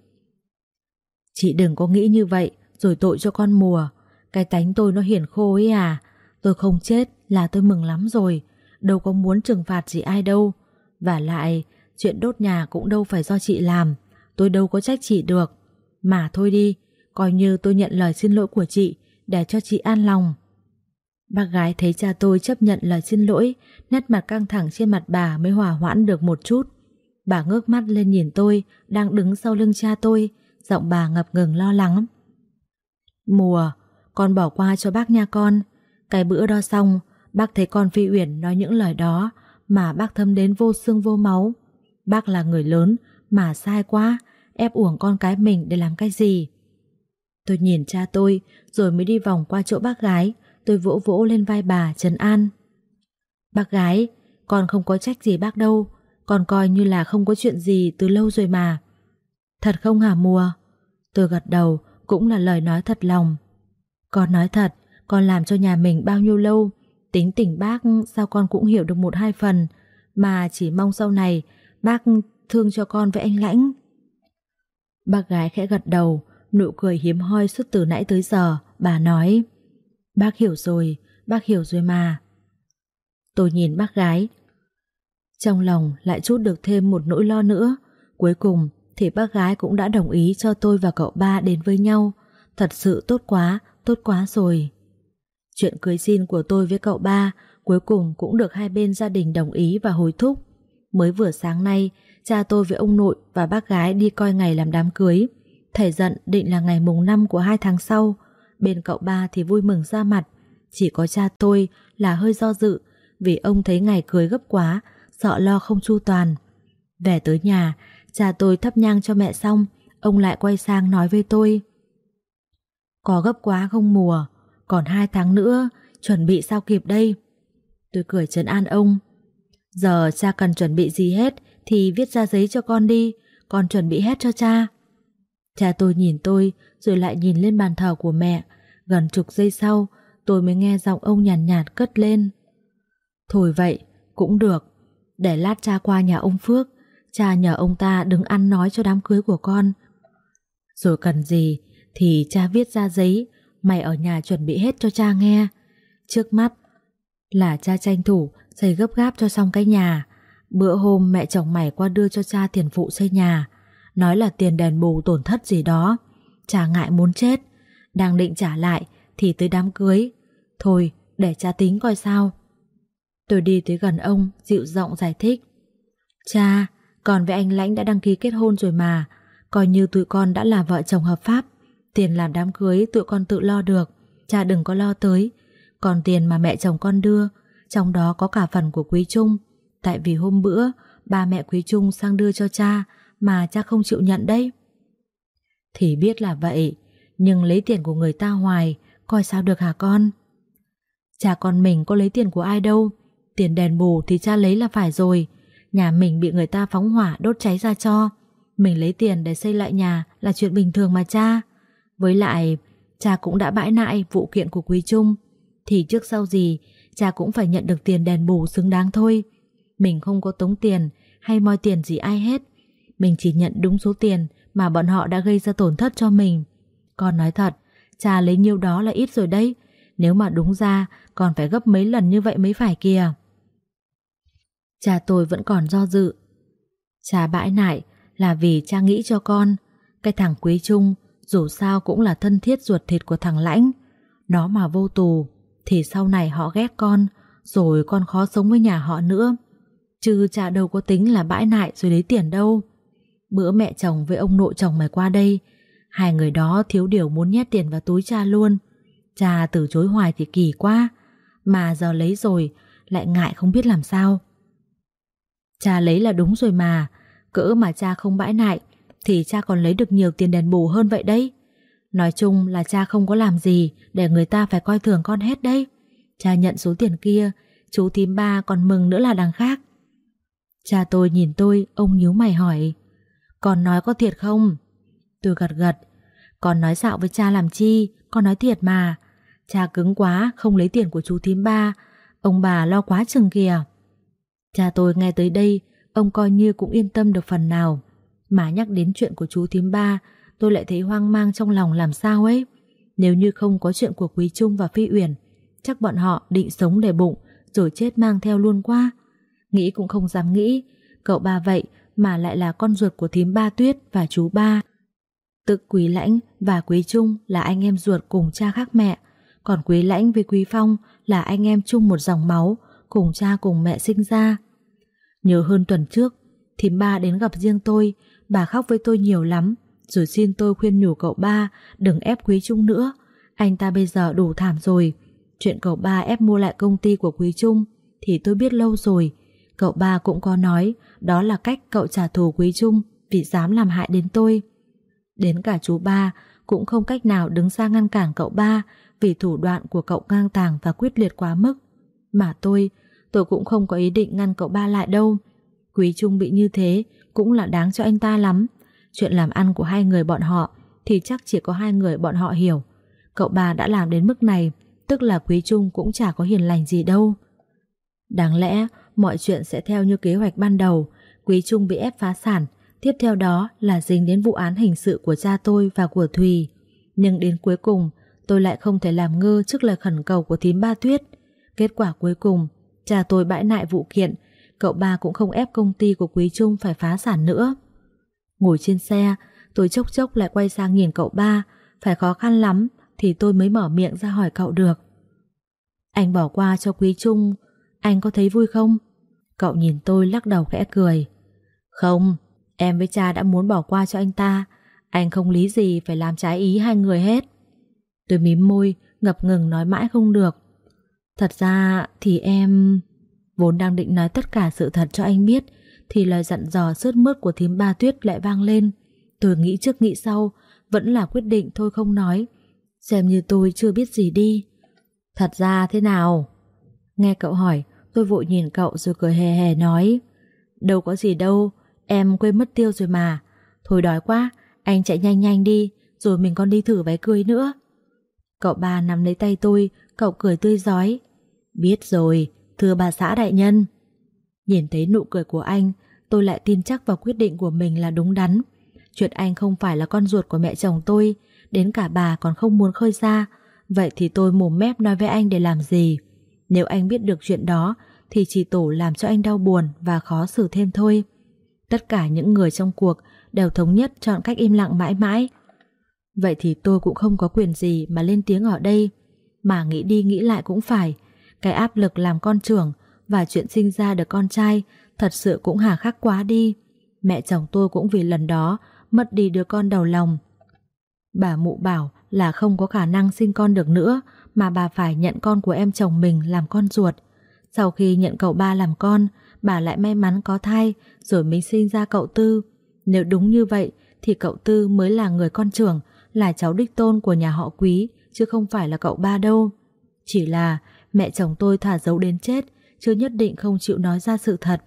A: Chị đừng có nghĩ như vậy rồi tội cho con mùa. Cái tánh tôi nó hiển khô ấy à. Tôi không chết là tôi mừng lắm rồi. Đâu có muốn trừng phạt gì ai đâu. Và lại, chuyện đốt nhà cũng đâu phải do chị làm. Tôi đâu có trách chị được. Mà thôi đi, coi như tôi nhận lời xin lỗi của chị để cho chị an lòng. Bác gái thấy cha tôi chấp nhận lời xin lỗi, nét mặt căng thẳng trên mặt bà mới hòa hoãn được một chút. Bà ngước mắt lên nhìn tôi, đang đứng sau lưng cha tôi, giọng bà ngập ngừng lo lắng. Mùa, con bỏ qua cho bác nha con. Cái bữa đó xong, bác thấy con Phi Uyển nói những lời đó mà bác thâm đến vô xương vô máu. Bác là người lớn mà sai quá, ép uổng con cái mình để làm cái gì. Tôi nhìn cha tôi rồi mới đi vòng qua chỗ bác gái, tôi vỗ vỗ lên vai bà trấn an. Bác gái, con không có trách gì bác đâu, con coi như là không có chuyện gì từ lâu rồi mà. Thật không hả mùa? Tôi gật đầu, cũng là lời nói thật lòng. Con nói thật, con làm cho nhà mình bao nhiêu lâu, tính tình bác sao con cũng hiểu được một hai phần, mà chỉ mong sau này bác thương cho con với anh Lãnh. Bác gái khẽ gật đầu, nụ cười hiếm hoi suốt từ nãy tới giờ, bà nói Bác hiểu rồi, bác hiểu rồi mà. Tôi nhìn bác gái. Trong lòng lại chút được thêm một nỗi lo nữa, cuối cùng thì bác gái cũng đã đồng ý cho tôi và cậu ba đến với nhau. Thật sự tốt quá, tốt quá rồi. Chuyện cưới xin của tôi với cậu ba cuối cùng cũng được hai bên gia đình đồng ý và hối thúc. Mới vừa sáng nay, cha tôi với ông nội và bác gái đi coi ngày làm đám cưới. Thầy giận định là ngày mùng 5 của hai tháng sau. Bên cậu ba thì vui mừng ra mặt. Chỉ có cha tôi là hơi do dự vì ông thấy ngày cưới gấp quá, sợ lo không chu toàn. Về tới nhà, Cha tôi thắp nhang cho mẹ xong, ông lại quay sang nói với tôi. Có gấp quá không mùa, còn hai tháng nữa, chuẩn bị sao kịp đây? Tôi cười trấn an ông. Giờ cha cần chuẩn bị gì hết thì viết ra giấy cho con đi, con chuẩn bị hết cho cha. Cha tôi nhìn tôi rồi lại nhìn lên bàn thờ của mẹ. Gần chục giây sau, tôi mới nghe giọng ông nhàn nhạt, nhạt cất lên. Thôi vậy, cũng được. Để lát cha qua nhà ông Phước, cha nhờ ông ta đứng ăn nói cho đám cưới của con. Rồi cần gì thì cha viết ra giấy, mày ở nhà chuẩn bị hết cho cha nghe. Trước mắt là cha tranh thủ xây gấp gáp cho xong cái nhà. Bữa hôm mẹ chồng mày qua đưa cho cha tiền phụ xây nhà, nói là tiền đền bù tổn thất gì đó. Cha ngại muốn chết, đang định trả lại thì tới đám cưới. Thôi, để cha tính coi sao. Tôi đi tới gần ông, dịu giọng giải thích. Cha, còn với anh Lãnh đã đăng ký kết hôn rồi mà, coi như tụi con đã là vợ chồng hợp pháp. Tiền làm đám cưới tụi con tự lo được, cha đừng có lo tới. Còn tiền mà mẹ chồng con đưa, trong đó có cả phần của Quý Trung. Tại vì hôm bữa, ba mẹ Quý Trung sang đưa cho cha, mà cha không chịu nhận đấy. Thì biết là vậy, nhưng lấy tiền của người ta hoài, coi sao được hả con? Cha con mình có lấy tiền của ai đâu, tiền đền bù thì cha lấy là phải rồi. Nhà mình bị người ta phóng hỏa đốt cháy ra cho. Mình lấy tiền để xây lại nhà là chuyện bình thường mà cha. Với lại, cha cũng đã bãi nại vụ kiện của Quý Trung. Thì trước sau gì, cha cũng phải nhận được tiền đền bù xứng đáng thôi. Mình không có tống tiền hay moi tiền gì ai hết. Mình chỉ nhận đúng số tiền mà bọn họ đã gây ra tổn thất cho mình. Con nói thật, cha lấy nhiêu đó là ít rồi đấy. Nếu mà đúng ra, còn phải gấp mấy lần như vậy mới phải kìa. Cha tôi vẫn còn do dự. Cha bãi nại là vì cha nghĩ cho con. Cái thằng Quý Trung dù sao cũng là thân thiết ruột thịt của thằng Lãnh. Nó mà vô tù thì sau này họ ghét con rồi con khó sống với nhà họ nữa. Chứ cha đâu có tính là bãi nại rồi lấy tiền đâu. Bữa mẹ chồng với ông nội chồng mày qua đây. Hai người đó thiếu điều muốn nhét tiền vào túi cha luôn. Cha từ chối hoài thì kỳ quá. Mà giờ lấy rồi, Lại ngại không biết làm sao. Cha lấy là đúng rồi mà. Cỡ mà cha không bãi nại, Thì cha còn lấy được nhiều tiền đền bù hơn vậy đấy. Nói chung là cha không có làm gì Để người ta phải coi thường con hết đấy. Cha nhận số tiền kia, Chú thím ba còn mừng nữa là đằng khác. Cha tôi nhìn tôi, Ông nhíu mày hỏi. Con nói có thiệt không? Tôi gật gật. Con nói dạo với cha làm chi? Con nói thiệt mà. Cha cứng quá, không lấy tiền của chú thím ba. Ông bà lo quá chừng kìa. Cha tôi nghe tới đây, Ông coi như cũng yên tâm được phần nào. Mà nhắc đến chuyện của chú thím ba, Tôi lại thấy hoang mang trong lòng làm sao ấy. Nếu như không có chuyện của Quý Trung và Phi Uyển, Chắc bọn họ định sống để bụng, Rồi chết mang theo luôn qua Nghĩ cũng không dám nghĩ. Cậu ba vậy mà lại là con ruột của thím ba tuyết và chú ba Tức Quý Lãnh và Quý Trung là anh em ruột cùng cha khác mẹ Còn Quý Lãnh với Quý Phong là anh em chung một dòng máu cùng cha cùng mẹ sinh ra. Nhớ hơn tuần trước, thím ba đến gặp riêng tôi, bà khóc với tôi nhiều lắm, rồi xin tôi khuyên nhủ cậu ba đừng ép Quý Trung nữa, anh ta bây giờ đủ thảm rồi. Chuyện cậu ba ép mua lại công ty của Quý Trung thì tôi biết lâu rồi. Cậu ba cũng có nói đó là cách cậu trả thù Quý Trung vì dám làm hại đến tôi. Đến cả chú ba cũng không cách nào đứng ra ngăn cản cậu ba vì thủ đoạn của cậu ngang tàng và quyết liệt quá mức. Mà tôi, tôi cũng không có ý định ngăn cậu ba lại đâu. Quý Trung bị như thế cũng là đáng cho anh ta lắm. Chuyện làm ăn của hai người bọn họ thì chắc chỉ có hai người bọn họ hiểu. Cậu ba đã làm đến mức này, tức là Quý Trung cũng chả có hiền lành gì đâu. Đáng lẽ mọi chuyện sẽ theo như kế hoạch ban đầu, Quý Trung bị ép phá sản, tiếp theo đó là dính đến vụ án hình sự của cha tôi và của Thùy. Nhưng đến cuối cùng, tôi lại không thể làm ngơ trước lời khẩn cầu của thím ba tuyết. Kết quả cuối cùng, cha tôi bãi nại vụ kiện, cậu ba cũng không ép công ty của Quý Trung phải phá sản nữa. Ngồi trên xe, tôi chốc chốc lại quay sang nhìn cậu ba, phải khó khăn lắm thì tôi mới mở miệng ra hỏi cậu được. Anh bỏ qua cho Quý Trung, anh có thấy vui không? Cậu nhìn tôi lắc đầu khẽ cười. Không, em với cha đã muốn bỏ qua cho anh ta, anh không lý gì phải làm trái ý hai người hết. Tôi mím môi, ngập ngừng nói mãi không được. Thật ra thì em... Vốn đang định nói tất cả sự thật cho anh biết thì lời dặn dò sướt mướt của thím ba tuyết lại vang lên. Tôi nghĩ trước nghĩ sau vẫn là quyết định thôi không nói. Xem như tôi chưa biết gì đi. Thật ra thế nào? Nghe cậu hỏi tôi vội nhìn cậu rồi cười hề hề nói Đâu có gì đâu Em quên mất tiêu rồi mà Thôi đói quá Anh chạy nhanh nhanh đi, rồi mình còn đi thử váy cưới nữa. Cậu ba nắm lấy tay tôi, cậu cười tươi giói. Biết rồi, thưa bà xã đại nhân. Nhìn thấy nụ cười của anh, tôi lại tin chắc vào quyết định của mình là đúng đắn. Chuyện anh không phải là con ruột của mẹ chồng tôi, đến cả bà còn không muốn khơi ra. Vậy thì tôi mồm mép nói với anh để làm gì? Nếu anh biết được chuyện đó, thì chỉ tổ làm cho anh đau buồn và khó xử thêm thôi. Tất cả những người trong cuộc đều thống nhất chọn cách im lặng mãi mãi. Vậy thì tôi cũng không có quyền gì mà lên tiếng ở đây. Mà nghĩ đi nghĩ lại cũng phải. Cái áp lực làm con trưởng và chuyện sinh ra được con trai thật sự cũng hà khắc quá đi. Mẹ chồng tôi cũng vì lần đó mất đi đứa con đầu lòng. Bà mụ bảo là không có khả năng sinh con được nữa mà bà phải nhận con của em chồng mình làm con ruột. Sau khi nhận cậu ba làm con, bà lại may mắn có thai rồi mới sinh ra cậu Tư. Nếu đúng như vậy thì cậu Tư mới là người con trưởng, là cháu đích tôn của nhà họ Quý chứ không phải là cậu ba đâu. Chỉ là mẹ chồng tôi thả giấu đến chết chưa nhất định không chịu nói ra sự thật.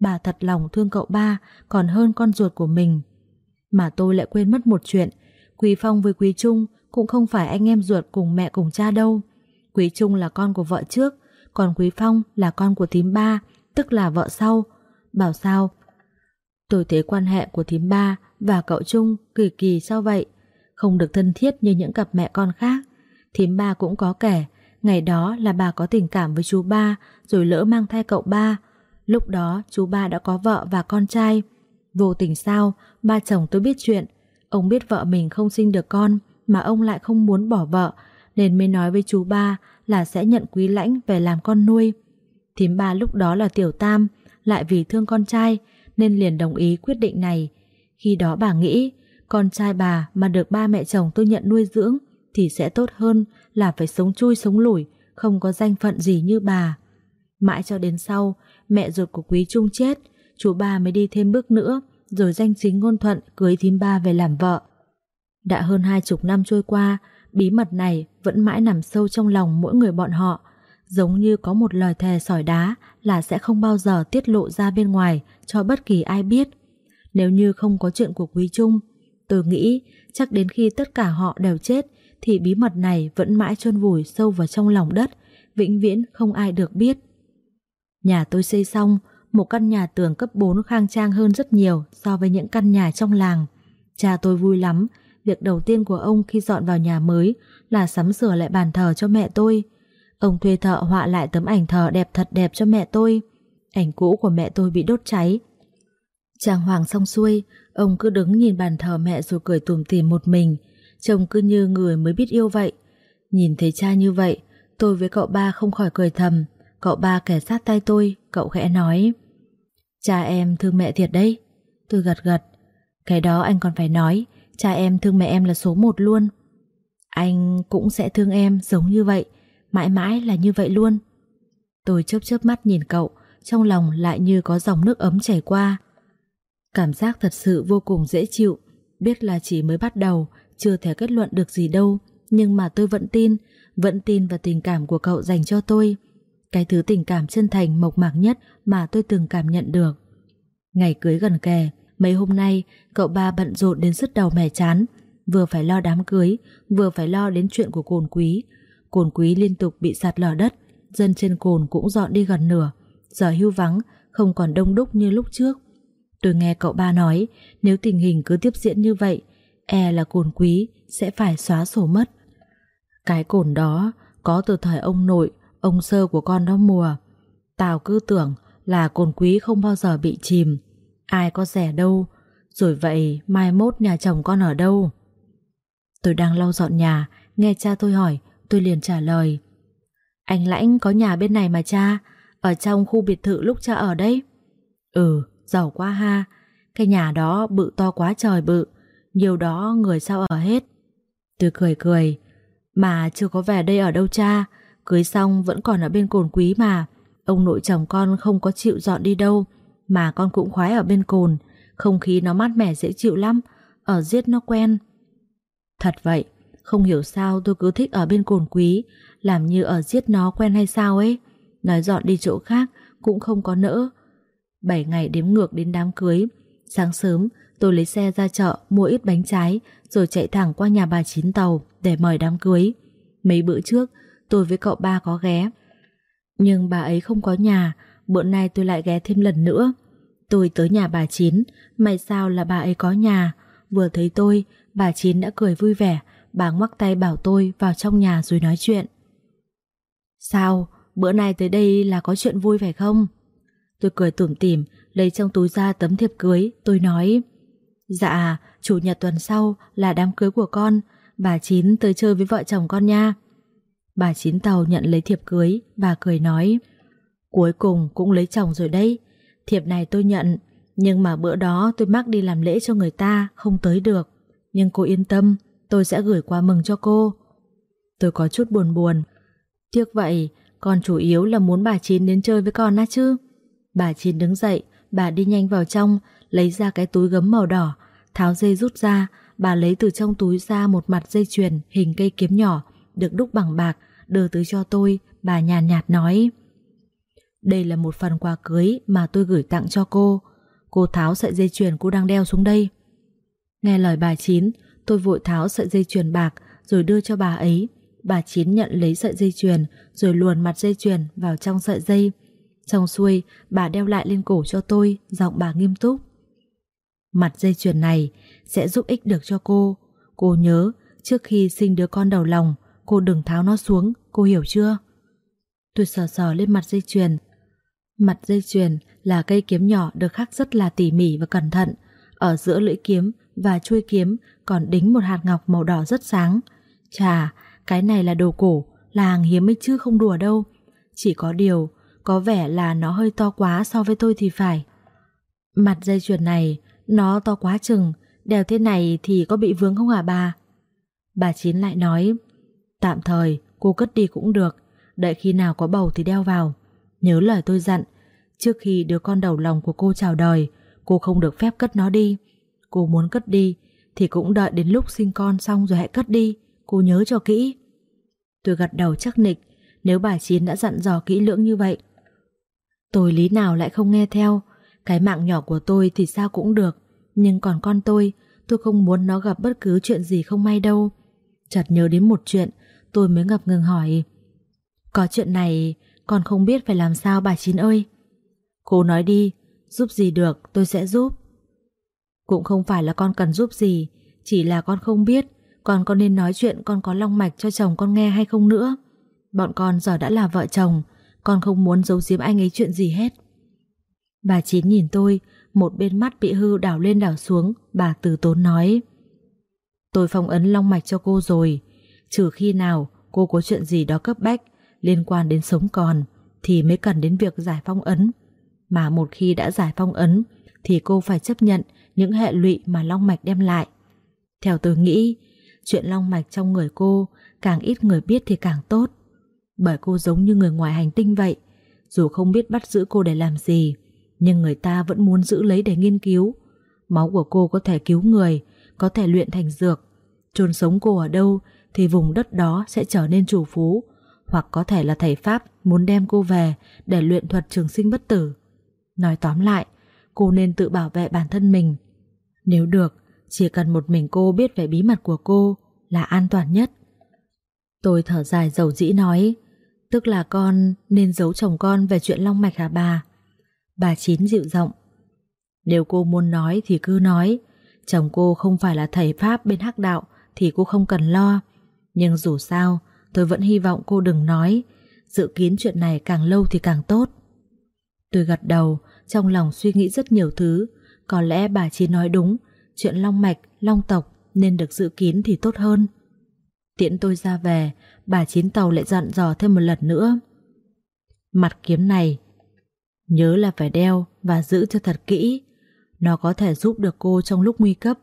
A: Bà thật lòng thương cậu ba còn hơn con ruột của mình. Mà tôi lại quên mất một chuyện, Quý Phong với Quý Trung cũng không phải anh em ruột cùng mẹ cùng cha đâu. Quý Trung là con của vợ trước, còn Quý Phong là con của thím ba, tức là vợ sau. Bảo sao? Tôi thấy quan hệ của thím ba và cậu Trung kỳ kỳ sao vậy? Không được thân thiết như những cặp mẹ con khác. Thím ba cũng có kẻ, ngày đó là bà có tình cảm với chú ba rồi lỡ mang thai cậu ba. Lúc đó chú ba đã có vợ và con trai. Vô tình sao, ba chồng tôi biết chuyện. Ông biết vợ mình không sinh được con mà ông lại không muốn bỏ vợ nên mới nói với chú ba là sẽ nhận quý lãnh về làm con nuôi. Thím ba lúc đó là tiểu tam, lại vì thương con trai nên liền đồng ý quyết định này. Khi đó bà nghĩ con trai bà mà được ba mẹ chồng tôi nhận nuôi dưỡng thì sẽ tốt hơn là phải sống chui sống lủi, không có danh phận gì như bà. Mãi cho đến sau, mẹ ruột của Quý Trung chết, chú ba mới đi thêm bước nữa, rồi danh chính ngôn thuận cưới thím ba về làm vợ. Đã hơn hai chục năm trôi qua, bí mật này vẫn mãi nằm sâu trong lòng mỗi người bọn họ, giống như có một lời thề sỏi đá là sẽ không bao giờ tiết lộ ra bên ngoài cho bất kỳ ai biết. Nếu như không có chuyện của Quý Trung, tôi nghĩ chắc đến khi tất cả họ đều chết thì bí mật này vẫn mãi chôn vùi sâu vào trong lòng đất, vĩnh viễn không ai được biết. Nhà tôi xây xong, một căn nhà tường cấp 4 khang trang hơn rất nhiều so với những căn nhà trong làng. Cha tôi vui lắm, việc đầu tiên của ông khi dọn vào nhà mới là sắm sửa lại bàn thờ cho mẹ tôi. Ông thuê thợ họa lại tấm ảnh thờ đẹp thật đẹp cho mẹ tôi. Ảnh cũ của mẹ tôi bị đốt cháy. chàng hoàng xong xuôi, ông cứ đứng nhìn bàn thờ mẹ rồi cười tùm tìm một mình, trông cứ như người mới biết yêu vậy. Nhìn thấy cha như vậy, tôi với cậu ba không khỏi cười thầm. Cậu ba kẻ sát tay tôi, cậu khẽ nói. Cha em thương mẹ thiệt đấy. Tôi gật gật. Cái đó anh còn phải nói, cha em thương mẹ em là số một luôn. Anh cũng sẽ thương em giống như vậy, mãi mãi là như vậy luôn. Tôi chớp chớp mắt nhìn cậu, trong lòng lại như có dòng nước ấm chảy qua. Cảm giác thật sự vô cùng dễ chịu, biết là chỉ mới bắt đầu, chưa thể kết luận được gì đâu, nhưng mà tôi vẫn tin, vẫn tin vào tình cảm của cậu dành cho tôi. Cái thứ tình cảm chân thành mộc mạc nhất mà tôi từng cảm nhận được. Ngày cưới gần kề, mấy hôm nay cậu ba bận rộn đến sức đầu mẻ chán, vừa phải lo đám cưới, vừa phải lo đến chuyện của cồn quý. Cồn quý liên tục bị sạt lở đất, dân trên cồn cũng dọn đi gần nửa, giờ hưu vắng, không còn đông đúc như lúc trước. Tôi nghe cậu ba nói, nếu tình hình cứ tiếp diễn như vậy, e là cồn quý sẽ phải xóa sổ mất. Cái cồn đó có từ thời ông nội, ông sơ của con đó mùa. Tao cứ tưởng là cồn quý không bao giờ bị chìm. Ai có rẻ đâu, rồi vậy mai mốt nhà chồng con ở đâu? Tôi đang lau dọn nhà, nghe cha tôi hỏi, tôi liền trả lời. Anh Lãnh có nhà bên này mà cha, ở trong khu biệt thự lúc cha ở đấy. Ừ, giàu quá ha, cái nhà đó bự to quá trời bự, nhiều đó người sao ở hết. Tôi cười cười, mà chưa có về đây ở đâu cha, cưới xong vẫn còn ở bên cồn quý mà. Ông nội chồng con không có chịu dọn đi đâu, mà con cũng khoái ở bên cồn, không khí nó mát mẻ dễ chịu lắm, ở giết nó quen. Thật vậy, không hiểu sao tôi cứ thích ở bên cồn quý, làm như ở giết nó quen hay sao ấy. Nói dọn đi chỗ khác cũng không có nỡ. Bảy ngày đếm ngược đến đám cưới, Sáng sớm, tôi lấy xe ra chợ mua ít bánh trái rồi chạy thẳng qua nhà bà Chín Tàu để mời đám cưới. Mấy bữa trước, tôi với cậu ba có ghé. Nhưng bà ấy không có nhà, bữa nay tôi lại ghé thêm lần nữa. Tôi tới nhà bà Chín, may sao là bà ấy có nhà. Vừa thấy tôi, bà Chín đã cười vui vẻ, bà ngoắc tay bảo tôi vào trong nhà rồi nói chuyện. Sao, bữa nay tới đây là có chuyện vui phải không? Tôi cười tủm tỉm, lấy trong túi ra tấm thiệp cưới, tôi nói Dạ, chủ nhật tuần sau là đám cưới của con, bà Chín tới chơi với vợ chồng con nha. Bà Chín Tàu nhận lấy thiệp cưới, bà cười nói Cuối cùng cũng lấy chồng rồi đấy, thiệp này tôi nhận, nhưng mà bữa đó tôi mắc đi làm lễ cho người ta, không tới được. Nhưng cô yên tâm, tôi sẽ gửi qua mừng cho cô. Tôi có chút buồn buồn. Tiếc vậy, con chủ yếu là muốn bà Chín đến chơi với con á chứ. Bà Chín đứng dậy, bà đi nhanh vào trong, lấy ra cái túi gấm màu đỏ, tháo dây rút ra, bà lấy từ trong túi ra một mặt dây chuyền hình cây kiếm nhỏ, được đúc bằng bạc, đưa tới cho tôi, bà nhàn nhạt, nhạt nói. Đây là một phần quà cưới mà tôi gửi tặng cho cô. Cô tháo sợi dây chuyền cô đang đeo xuống đây. Nghe lời bà Chín, tôi vội tháo sợi dây chuyền bạc rồi đưa cho bà ấy. Bà Chín nhận lấy sợi dây chuyền rồi luồn mặt dây chuyền vào trong sợi dây. Xong xuôi, bà đeo lại lên cổ cho tôi, giọng bà nghiêm túc. Mặt dây chuyền này sẽ giúp ích được cho cô. Cô nhớ, trước khi sinh đứa con đầu lòng, cô đừng tháo nó xuống, cô hiểu chưa? Tôi sờ sờ lên mặt dây chuyền. Mặt dây chuyền là cây kiếm nhỏ được khắc rất là tỉ mỉ và cẩn thận. Ở giữa lưỡi kiếm và chuôi kiếm còn đính một hạt ngọc màu đỏ rất sáng. Chà, cái này là đồ cổ, là hàng hiếm ấy chứ không đùa đâu. Chỉ có điều, có vẻ là nó hơi to quá so với tôi thì phải. Mặt dây chuyền này, nó to quá chừng, đeo thế này thì có bị vướng không hả bà? Bà Chín lại nói, tạm thời cô cất đi cũng được, đợi khi nào có bầu thì đeo vào. Nhớ lời tôi dặn, trước khi đứa con đầu lòng của cô chào đời, cô không được phép cất nó đi. Cô muốn cất đi thì cũng đợi đến lúc sinh con xong rồi hãy cất đi, cô nhớ cho kỹ. Tôi gật đầu chắc nịch, nếu bà Chín đã dặn dò kỹ lưỡng như vậy. Tôi lý nào lại không nghe theo, cái mạng nhỏ của tôi thì sao cũng được, nhưng còn con tôi, tôi không muốn nó gặp bất cứ chuyện gì không may đâu. Chợt nhớ đến một chuyện, tôi mới ngập ngừng hỏi. Có chuyện này, con không biết phải làm sao bà Chín ơi. Cô nói đi, giúp gì được tôi sẽ giúp. Cũng không phải là con cần giúp gì, chỉ là con không biết con có nên nói chuyện con có long mạch cho chồng con nghe hay không nữa. Bọn con giờ đã là vợ chồng, con không muốn giấu giếm anh ấy chuyện gì hết. Bà Chín nhìn tôi, một bên mắt bị hư đảo lên đảo xuống, bà từ tốn nói. Tôi phong ấn long mạch cho cô rồi, trừ khi nào cô có chuyện gì đó cấp bách liên quan đến sống còn thì mới cần đến việc giải phong ấn. Mà một khi đã giải phong ấn thì cô phải chấp nhận những hệ lụy mà long mạch đem lại. Theo tôi nghĩ, chuyện long mạch trong người cô càng ít người biết thì càng tốt. Bởi cô giống như người ngoài hành tinh vậy, dù không biết bắt giữ cô để làm gì, nhưng người ta vẫn muốn giữ lấy để nghiên cứu. Máu của cô có thể cứu người, có thể luyện thành dược. chôn sống cô ở đâu thì vùng đất đó sẽ trở nên chủ phú, hoặc có thể là thầy Pháp muốn đem cô về để luyện thuật trường sinh bất tử. Nói tóm lại, cô nên tự bảo vệ bản thân mình. Nếu được, chỉ cần một mình cô biết về bí mật của cô là an toàn nhất. Tôi thở dài dầu dĩ nói, tức là con nên giấu chồng con về chuyện long mạch hả bà? Bà Chín dịu giọng. Nếu cô muốn nói thì cứ nói, chồng cô không phải là thầy Pháp bên hắc đạo thì cô không cần lo. Nhưng dù sao, tôi vẫn hy vọng cô đừng nói, dự kiến chuyện này càng lâu thì càng tốt. Tôi gật đầu, trong lòng suy nghĩ rất nhiều thứ, có lẽ bà chỉ nói đúng, chuyện long mạch, long tộc nên được dự kiến thì tốt hơn. Tiễn tôi ra về, bà Chín Tàu lại dặn dò thêm một lần nữa. Mặt kiếm này, nhớ là phải đeo và giữ cho thật kỹ, nó có thể giúp được cô trong lúc nguy cấp.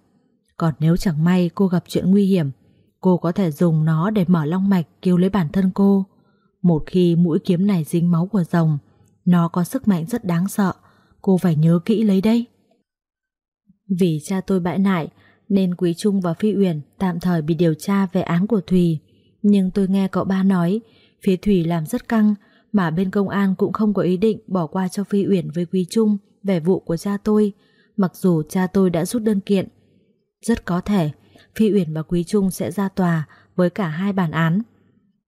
A: Còn nếu chẳng may cô gặp chuyện nguy hiểm, cô có thể dùng nó để mở long mạch cứu lấy bản thân cô. Một khi mũi kiếm này dính máu của rồng, nó có sức mạnh rất đáng sợ, cô phải nhớ kỹ lấy đây. Vì cha tôi bãi nại nên Quý Trung và Phi Uyển tạm thời bị điều tra về án của Thùy. Nhưng tôi nghe cậu ba nói phía Thùy làm rất căng mà bên công an cũng không có ý định bỏ qua cho Phi Uyển với Quý Trung về vụ của cha tôi mặc dù cha tôi đã rút đơn kiện. Rất có thể Phi Uyển và Quý Trung sẽ ra tòa với cả hai bản án.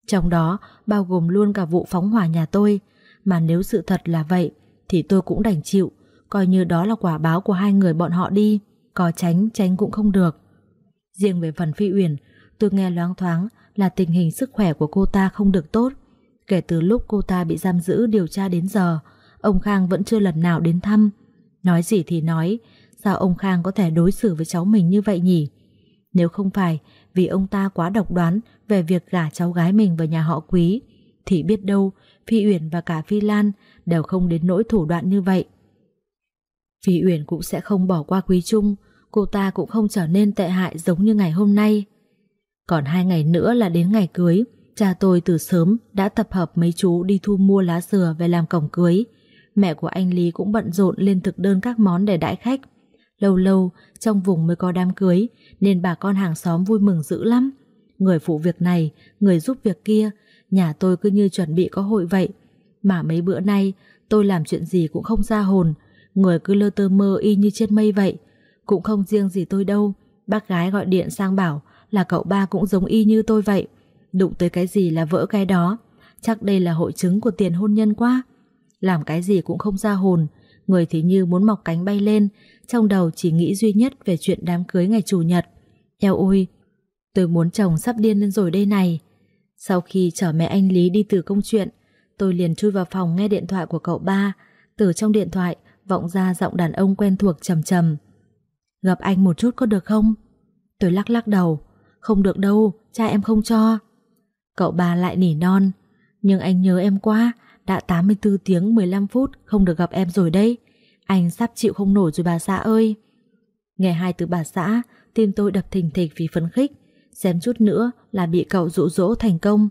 A: Trong đó bao gồm luôn cả vụ phóng hỏa nhà tôi, mà nếu sự thật là vậy thì tôi cũng đành chịu, coi như đó là quả báo của hai người bọn họ đi, có tránh tránh cũng không được. Riêng về phần Phi Uyển, tôi nghe loáng thoáng là tình hình sức khỏe của cô ta không được tốt. Kể từ lúc cô ta bị giam giữ điều tra đến giờ, ông Khang vẫn chưa lần nào đến thăm. Nói gì thì nói, sao ông Khang có thể đối xử với cháu mình như vậy nhỉ? Nếu không phải vì ông ta quá độc đoán về việc gả cháu gái mình vào nhà họ quý, thì biết đâu Phi Uyển và cả Phi Lan đều không đến nỗi thủ đoạn như vậy. Phi Uyển cũng sẽ không bỏ qua Quý Trung, cô ta cũng không trở nên tệ hại giống như ngày hôm nay. Còn hai ngày nữa là đến ngày cưới, cha tôi từ sớm đã tập hợp mấy chú đi thu mua lá dừa về làm cổng cưới. Mẹ của anh Lý cũng bận rộn lên thực đơn các món để đãi khách. Lâu lâu, trong vùng mới có đám cưới, nên bà con hàng xóm vui mừng dữ lắm. Người phụ việc này, người giúp việc kia, nhà tôi cứ như chuẩn bị có hội vậy. Mà mấy bữa nay, tôi làm chuyện gì cũng không ra hồn, người cứ lơ tơ mơ y như trên mây vậy. Cũng không riêng gì tôi đâu, bác gái gọi điện sang bảo là cậu ba cũng giống y như tôi vậy. Đụng tới cái gì là vỡ cái đó, chắc đây là hội chứng của tiền hôn nhân quá. Làm cái gì cũng không ra hồn, người thì như muốn mọc cánh bay lên, trong đầu chỉ nghĩ duy nhất về chuyện đám cưới ngày Chủ nhật. Eo ôi, tôi muốn chồng sắp điên lên rồi đây này. Sau khi chở mẹ anh Lý đi từ công chuyện, tôi liền chui vào phòng nghe điện thoại của cậu ba. Từ trong điện thoại vọng ra giọng đàn ông quen thuộc trầm trầm. Gặp anh một chút có được không? Tôi lắc lắc đầu. Không được đâu, cha em không cho. Cậu ba lại nỉ non. Nhưng anh nhớ em quá, đã 84 tiếng 15 phút không được gặp em rồi đây. Anh sắp chịu không nổi rồi bà xã ơi. Nghe hai từ bà xã, tim tôi đập thình thịch vì phấn khích. Xem chút nữa là bị cậu dụ dỗ thành công.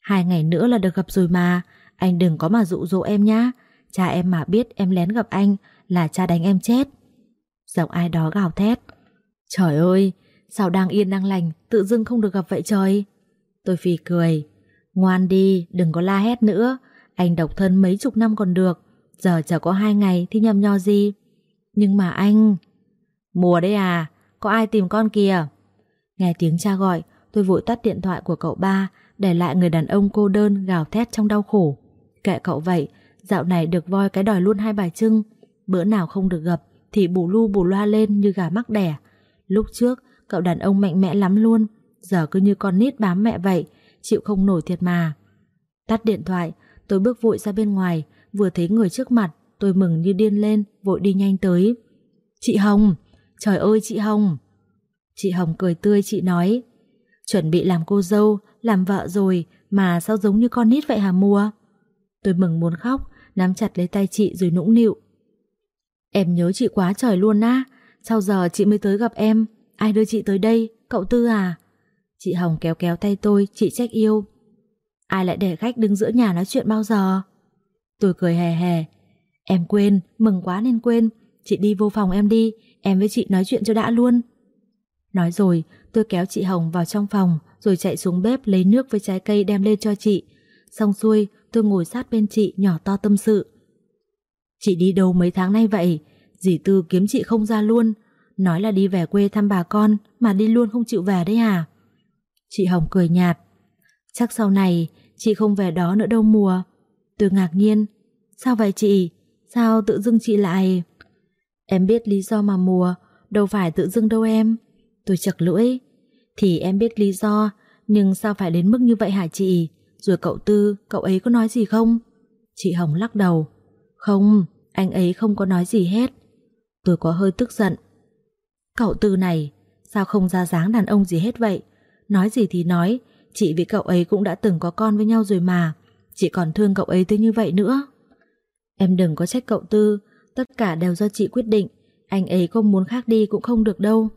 A: Hai ngày nữa là được gặp rồi mà, anh đừng có mà dụ dỗ em nhá. Cha em mà biết em lén gặp anh là cha đánh em chết. Giọng ai đó gào thét. Trời ơi, sao đang yên đang lành, tự dưng không được gặp vậy trời. Tôi phì cười. Ngoan đi, đừng có la hét nữa. Anh độc thân mấy chục năm còn được. Giờ chờ có hai ngày thì nhầm nho gì. Nhưng mà anh... Mùa đấy à, có ai tìm con kìa? Nghe tiếng cha gọi, tôi vội tắt điện thoại của cậu ba, để lại người đàn ông cô đơn gào thét trong đau khổ. Kệ cậu vậy, dạo này được voi cái đòi luôn hai bài trưng. Bữa nào không được gặp thì bù lu bù loa lên như gà mắc đẻ. Lúc trước, cậu đàn ông mạnh mẽ lắm luôn, giờ cứ như con nít bám mẹ vậy, chịu không nổi thiệt mà. Tắt điện thoại, tôi bước vội ra bên ngoài, vừa thấy người trước mặt, tôi mừng như điên lên, vội đi nhanh tới. Chị Hồng, trời ơi chị Hồng. Chị Hồng cười tươi chị nói, chuẩn bị làm cô dâu, làm vợ rồi mà sao giống như con nít vậy hả mua? Tôi mừng muốn khóc, nắm chặt lấy tay chị rồi nũng nịu. Em nhớ chị quá trời luôn á, sao giờ chị mới tới gặp em, ai đưa chị tới đây, cậu Tư à? Chị Hồng kéo kéo tay tôi, chị trách yêu. Ai lại để khách đứng giữa nhà nói chuyện bao giờ? Tôi cười hề hề. Em quên, mừng quá nên quên. Chị đi vô phòng em đi, em với chị nói chuyện cho đã luôn. Nói rồi, tôi kéo chị Hồng vào trong phòng, rồi chạy xuống bếp lấy nước với trái cây đem lên cho chị. Xong xuôi, tôi ngồi sát bên chị nhỏ to tâm sự. Chị đi đâu mấy tháng nay vậy? Dì Tư kiếm chị không ra luôn. Nói là đi về quê thăm bà con, mà đi luôn không chịu về đấy à? Chị Hồng cười nhạt. Chắc sau này, chị không về đó nữa đâu mùa. Tôi ngạc nhiên. Sao vậy chị? Sao tự dưng chị lại... Em biết lý do mà mùa, đâu phải tự dưng đâu em. Tôi chật lưỡi. Thì em biết lý do, nhưng sao phải đến mức như vậy hả chị? Rồi cậu Tư, cậu ấy có nói gì không? Chị Hồng lắc đầu. Không, anh ấy không có nói gì hết. Tôi có hơi tức giận. Cậu Tư này, sao không ra dáng đàn ông gì hết vậy? Nói gì thì nói, chị với cậu ấy cũng đã từng có con với nhau rồi mà. Chị còn thương cậu ấy tới như vậy nữa. Em đừng có trách cậu Tư, tất cả đều do chị quyết định. Anh ấy không muốn khác đi cũng không được đâu.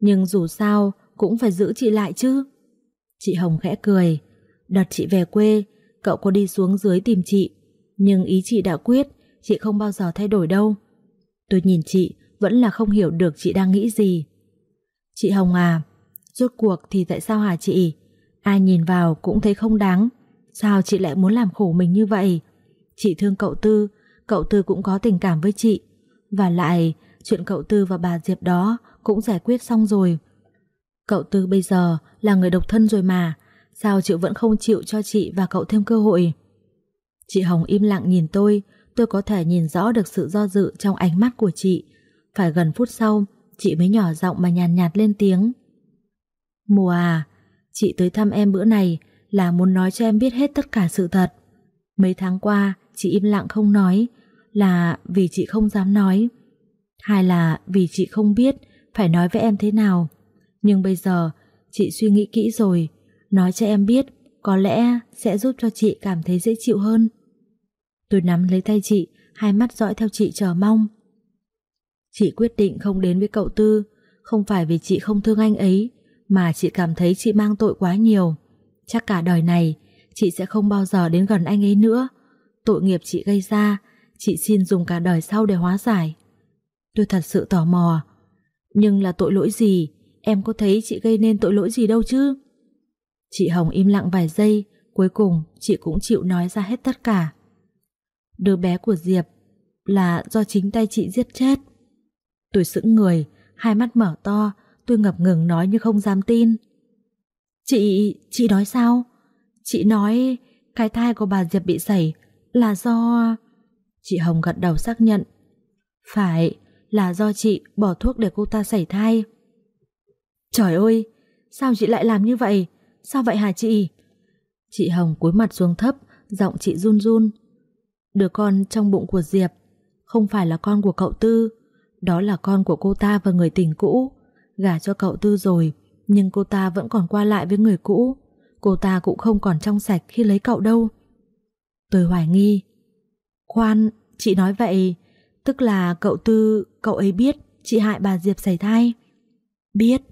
A: Nhưng dù sao, cũng phải giữ chị lại chứ. Chị Hồng khẽ cười. Đợt chị về quê, cậu có đi xuống dưới tìm chị. Nhưng ý chị đã quyết, chị không bao giờ thay đổi đâu. Tôi nhìn chị, vẫn là không hiểu được chị đang nghĩ gì. Chị Hồng à, rốt cuộc thì tại sao hả chị? Ai nhìn vào cũng thấy không đáng. Sao chị lại muốn làm khổ mình như vậy? Chị thương cậu Tư, cậu Tư cũng có tình cảm với chị. Và lại, chuyện cậu Tư và bà Diệp đó cũng giải quyết xong rồi. Cậu Tư bây giờ là người độc thân rồi mà, sao chị vẫn không chịu cho chị và cậu thêm cơ hội? Chị Hồng im lặng nhìn tôi, tôi có thể nhìn rõ được sự do dự trong ánh mắt của chị. Phải gần phút sau, chị mới nhỏ giọng mà nhàn nhạt, nhạt lên tiếng. Mùa à, chị tới thăm em bữa này là muốn nói cho em biết hết tất cả sự thật. Mấy tháng qua, chị im lặng không nói, là vì chị không dám nói. Hay là vì chị không biết phải nói với em thế nào. Nhưng bây giờ, chị suy nghĩ kỹ rồi, nói cho em biết, có lẽ sẽ giúp cho chị cảm thấy dễ chịu hơn. Tôi nắm lấy tay chị, hai mắt dõi theo chị chờ mong. Chị quyết định không đến với cậu Tư, không phải vì chị không thương anh ấy, mà chị cảm thấy chị mang tội quá nhiều. Chắc cả đời này, chị sẽ không bao giờ đến gần anh ấy nữa. Tội nghiệp chị gây ra, chị xin dùng cả đời sau để hóa giải. Tôi thật sự tò mò. Nhưng là tội lỗi gì? Em có thấy chị gây nên tội lỗi gì đâu chứ? Chị Hồng im lặng vài giây, cuối cùng chị cũng chịu nói ra hết tất cả. Đứa bé của Diệp là do chính tay chị giết chết. Tôi sững người, hai mắt mở to, tôi ngập ngừng nói như không dám tin. Chị, chị nói sao? Chị nói cái thai của bà Diệp bị sẩy là do... Chị Hồng gật đầu xác nhận. Phải, là do chị bỏ thuốc để cô ta sẩy thai. Trời ơi, sao chị lại làm như vậy? Sao vậy hả chị? Chị Hồng cúi mặt xuống thấp, giọng chị run run. Đứa con trong bụng của Diệp không phải là con của cậu Tư, đó là con của cô ta và người tình cũ. Gả cho cậu Tư rồi, nhưng cô ta vẫn còn qua lại với người cũ. Cô ta cũng không còn trong sạch khi lấy cậu đâu. Tôi hoài nghi. Khoan, chị nói vậy, tức là cậu Tư, cậu ấy biết chị hại bà Diệp sảy thai. Biết.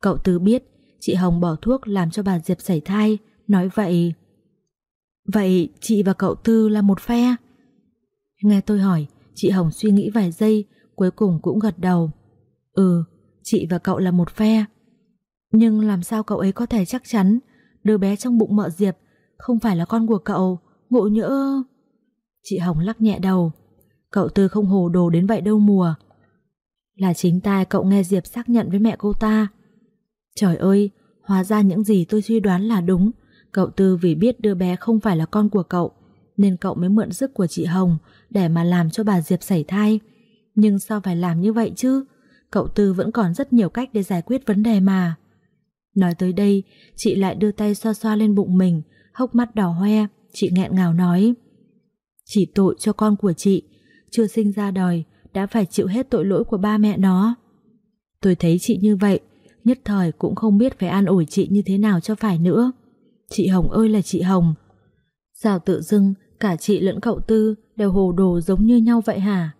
A: Cậu Tư biết chị Hồng bỏ thuốc làm cho bà Diệp sảy thai, nói vậy. Vậy chị và cậu Tư là một phe? Nghe tôi hỏi, chị Hồng suy nghĩ vài giây, cuối cùng cũng gật đầu. Ừ, chị và cậu là một phe. Nhưng làm sao cậu ấy có thể chắc chắn đứa bé trong bụng mợ Diệp không phải là con của cậu, ngộ nhỡ... Chị Hồng lắc nhẹ đầu. Cậu Tư không hồ đồ đến vậy đâu mùa. Là chính tai cậu nghe Diệp xác nhận với mẹ cô ta. Trời ơi, hóa ra những gì tôi suy đoán là đúng. Cậu Tư vì biết đứa bé không phải là con của cậu, nên cậu mới mượn sức của chị Hồng để mà làm cho bà Diệp sảy thai. Nhưng sao phải làm như vậy chứ? Cậu Tư vẫn còn rất nhiều cách để giải quyết vấn đề mà. Nói tới đây, chị lại đưa tay xoa xoa lên bụng mình, hốc mắt đỏ hoe, chị nghẹn ngào nói. Chỉ tội cho con của chị, chưa sinh ra đời, đã phải chịu hết tội lỗi của ba mẹ nó. Tôi thấy chị như vậy, nhất thời cũng không biết phải an ủi chị như thế nào cho phải nữa. Chị Hồng ơi là chị Hồng. Sao tự dưng cả chị lẫn cậu Tư đều hồ đồ giống như nhau vậy hả?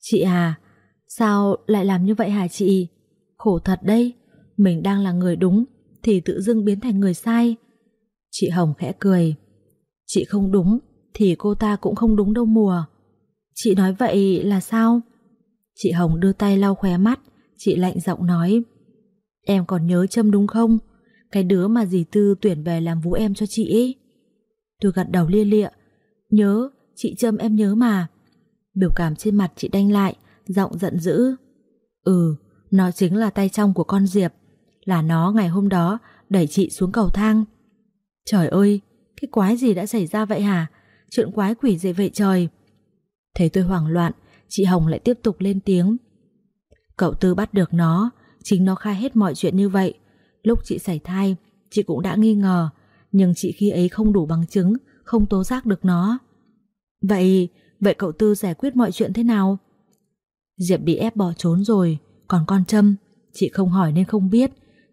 A: Chị à, sao lại làm như vậy hả chị? Khổ thật đây, mình đang là người đúng thì tự dưng biến thành người sai. Chị Hồng khẽ cười. Chị không đúng thì cô ta cũng không đúng đâu mùa. Chị nói vậy là sao? Chị Hồng đưa tay lau khóe mắt, chị lạnh giọng nói. Em còn nhớ Trâm đúng không? Cái đứa mà dì Tư tuyển về làm vũ em cho chị ấy. Tôi gật đầu lia lịa. Nhớ, chị Trâm em nhớ mà. Biểu cảm trên mặt chị đanh lại, giọng giận dữ. Ừ, nó chính là tay trong của con Diệp. Là nó ngày hôm đó đẩy chị xuống cầu thang. Trời ơi, cái quái gì đã xảy ra vậy hả? Chuyện quái quỷ gì vậy trời? Thấy tôi hoảng loạn, chị Hồng lại tiếp tục lên tiếng. Cậu Tư bắt được nó, chính nó khai hết mọi chuyện như vậy. Lúc chị xảy thai, chị cũng đã nghi ngờ, nhưng chị khi ấy không đủ bằng chứng, không tố giác được nó. Vậy, vậy cậu Tư giải quyết mọi chuyện thế nào? Diệp bị ép bỏ trốn rồi, còn con Trâm, chị không hỏi nên không biết,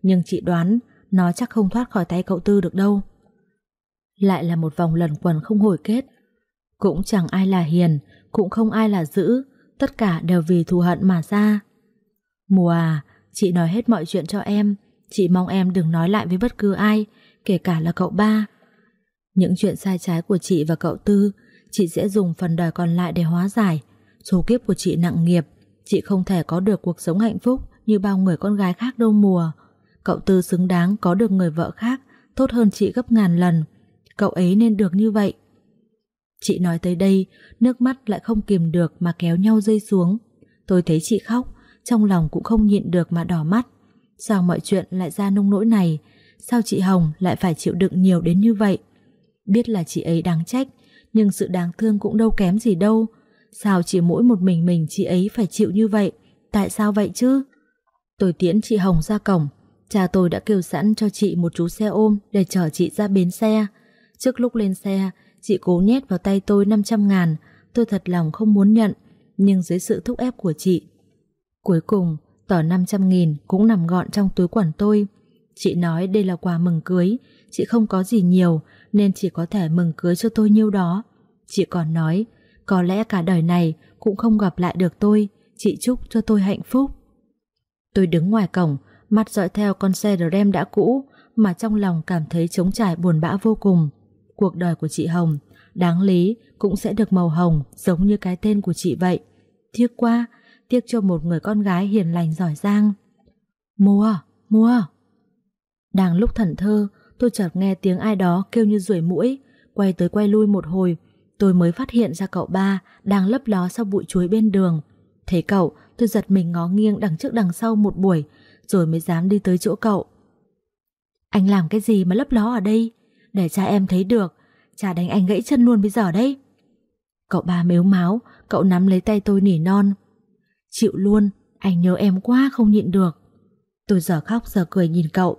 A: nhưng chị đoán nó chắc không thoát khỏi tay cậu Tư được đâu. Lại là một vòng lần quần không hồi kết. Cũng chẳng ai là hiền, cũng không ai là dữ, tất cả đều vì thù hận mà ra. Mùa à, chị nói hết mọi chuyện cho em, chị mong em đừng nói lại với bất cứ ai, kể cả là cậu ba. Những chuyện sai trái của chị và cậu Tư, chị sẽ dùng phần đời còn lại để hóa giải. Số kiếp của chị nặng nghiệp, chị không thể có được cuộc sống hạnh phúc như bao người con gái khác đâu mùa. Cậu Tư xứng đáng có được người vợ khác, tốt hơn chị gấp ngàn lần. Cậu ấy nên được như vậy. Chị nói tới đây, nước mắt lại không kìm được mà kéo nhau rơi xuống. Tôi thấy chị khóc, trong lòng cũng không nhịn được mà đỏ mắt. Sao mọi chuyện lại ra nông nỗi này? Sao chị Hồng lại phải chịu đựng nhiều đến như vậy? Biết là chị ấy đáng trách, nhưng sự đáng thương cũng đâu kém gì đâu. Sao chỉ mỗi một mình mình chị ấy phải chịu như vậy? Tại sao vậy chứ? Tôi tiễn chị Hồng ra cổng. Cha tôi đã kêu sẵn cho chị một chú xe ôm để chở chị ra bến xe. Trước lúc lên xe, chị cố nhét vào tay tôi 500 ngàn. Tôi thật lòng không muốn nhận, nhưng dưới sự thúc ép của chị. Cuối cùng, tỏ 500 nghìn cũng nằm gọn trong túi quần tôi. Chị nói đây là quà mừng cưới, chị không có gì nhiều nên chỉ có thể mừng cưới cho tôi nhiêu đó. Chị còn nói, có lẽ cả đời này cũng không gặp lại được tôi, chị chúc cho tôi hạnh phúc. Tôi đứng ngoài cổng, mắt dõi theo con xe Ram đã cũ mà trong lòng cảm thấy trống trải buồn bã vô cùng. Cuộc đời của chị Hồng, đáng lý cũng sẽ được màu hồng giống như cái tên của chị vậy. Tiếc quá, tiếc cho một người con gái hiền lành giỏi giang. Mua, mua. Đang lúc thẩn thơ, tôi chợt nghe tiếng ai đó kêu như ruồi mũi, quay tới quay lui một hồi, tôi mới phát hiện ra cậu ba đang lấp ló sau bụi chuối bên đường. Thấy cậu, tôi giật mình ngó nghiêng đằng trước đằng sau một buổi, rồi mới dám đi tới chỗ cậu. Anh làm cái gì mà lấp ló ở đây? Để cha em thấy được, cha đánh anh gãy chân luôn bây giờ đấy. Cậu ba mếu máu, cậu nắm lấy tay tôi nỉ non. Chịu luôn, anh nhớ em quá không nhịn được. Tôi giờ khóc giờ cười nhìn cậu.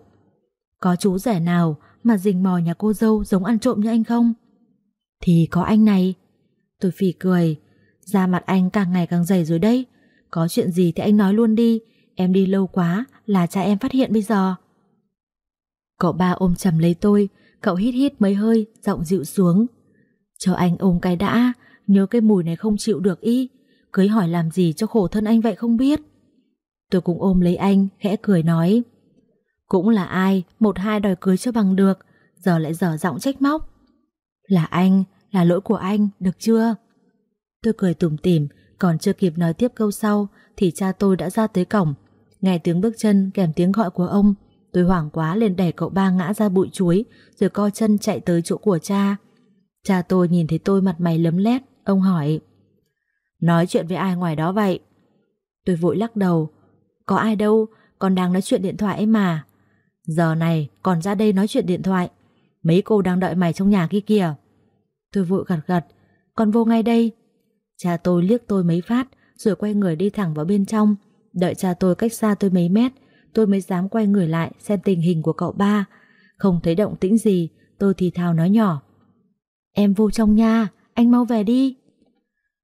A: Có chú rẻ nào mà rình mò nhà cô dâu giống ăn trộm như anh không? Thì có anh này. Tôi phỉ cười. Da mặt anh càng ngày càng dày rồi đây. Có chuyện gì thì anh nói luôn đi. Em đi lâu quá là cha em phát hiện bây giờ. Cậu ba ôm chầm lấy tôi. Cậu hít hít mấy hơi, giọng dịu xuống. Cho anh ôm cái đã, nhớ cái mùi này không chịu được y. Cưới hỏi làm gì cho khổ thân anh vậy không biết. Tôi cũng ôm lấy anh, khẽ cười nói. Cũng là ai, một hai đòi cưới cho bằng được, giờ lại dở giọng trách móc. Là anh, là lỗi của anh, được chưa? Tôi cười tủm tỉm, còn chưa kịp nói tiếp câu sau thì cha tôi đã ra tới cổng. Nghe tiếng bước chân kèm tiếng gọi của ông, tôi hoảng quá lên đẩy cậu ba ngã ra bụi chuối rồi co chân chạy tới chỗ của cha. Cha tôi nhìn thấy tôi mặt mày lấm lét, ông hỏi Nói chuyện với ai ngoài đó vậy? Tôi vội lắc đầu Có ai đâu, con đang nói chuyện điện thoại ấy mà. Giờ này còn ra đây nói chuyện điện thoại. Mấy cô đang đợi mày trong nhà kia kìa. Tôi vội gật gật Con vô ngay đây. Cha tôi liếc tôi mấy phát Rồi quay người đi thẳng vào bên trong. Đợi cha tôi cách xa tôi mấy mét, Tôi mới dám quay người lại xem tình hình của cậu ba Không thấy động tĩnh gì, Tôi thì thào nói nhỏ Em vô trong nhà Anh mau về đi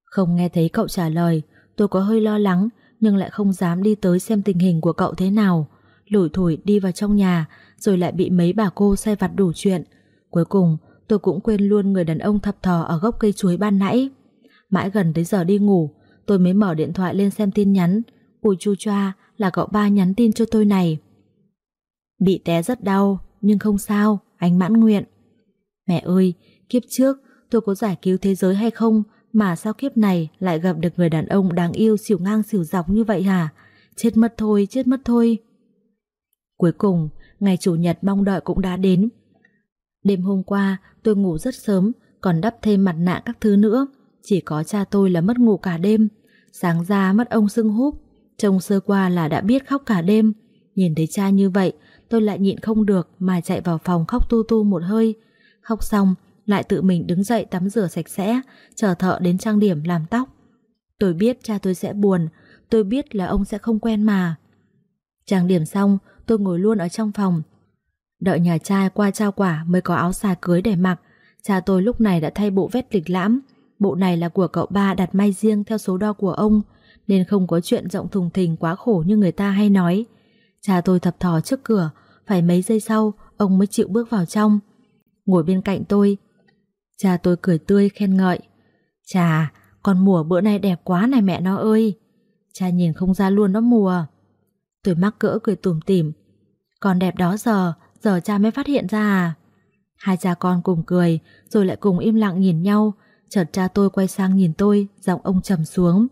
A: Không nghe thấy cậu trả lời, Tôi có hơi lo lắng, Nhưng lại không dám đi tới xem tình hình của cậu thế nào lủi thủi đi vào trong nhà, rồi lại bị mấy bà cô say vặt đủ chuyện. Cuối cùng, tôi cũng quên luôn người đàn ông thập thò ở gốc cây chuối ban nãy. Mãi gần tới giờ đi ngủ, tôi mới mở điện thoại lên xem tin nhắn. Ui chu choa là cậu ba nhắn tin cho tôi này. Bị té rất đau nhưng không sao, anh mãn nguyện. Mẹ ơi, kiếp trước tôi có giải cứu thế giới hay không mà sao kiếp này lại gặp được người đàn ông đáng yêu xỉu ngang xỉu dọc như vậy hả? Chết mất thôi, chết mất thôi. Cuối cùng, ngày Chủ nhật mong đợi cũng đã đến. Đêm hôm qua, tôi ngủ rất sớm, còn đắp thêm mặt nạ các thứ nữa. Chỉ có cha tôi là mất ngủ cả đêm. Sáng ra mất ông sưng húp. Trông sơ qua là đã biết khóc cả đêm. Nhìn thấy cha như vậy, tôi lại nhịn không được mà chạy vào phòng khóc tu tu một hơi. Khóc xong, lại tự mình đứng dậy tắm rửa sạch sẽ, chờ thợ đến trang điểm làm tóc. Tôi biết cha tôi sẽ buồn, tôi biết là ông sẽ không quen mà. Trang điểm xong, tôi ngồi luôn ở trong phòng. Đợi nhà trai qua trao quả mới có áo xà cưới để mặc. Cha tôi lúc này đã thay bộ vest lịch lãm. Bộ này là của cậu ba đặt may riêng theo số đo của ông, nên không có chuyện rộng thùng thình quá khổ như người ta hay nói. Cha tôi thập thò trước cửa, phải mấy giây sau ông mới chịu bước vào trong. Ngồi bên cạnh tôi, cha tôi cười tươi khen ngợi. Chà, con mùa bữa nay đẹp quá này mẹ nó ơi. Cha nhìn không ra luôn đó mùa. Tôi mắc cỡ cười tủm tỉm. Còn đẹp đó giờ, giờ cha mới phát hiện ra à? Hai cha con cùng cười, rồi lại cùng im lặng nhìn nhau. Chợt cha tôi quay sang nhìn tôi, giọng ông trầm xuống.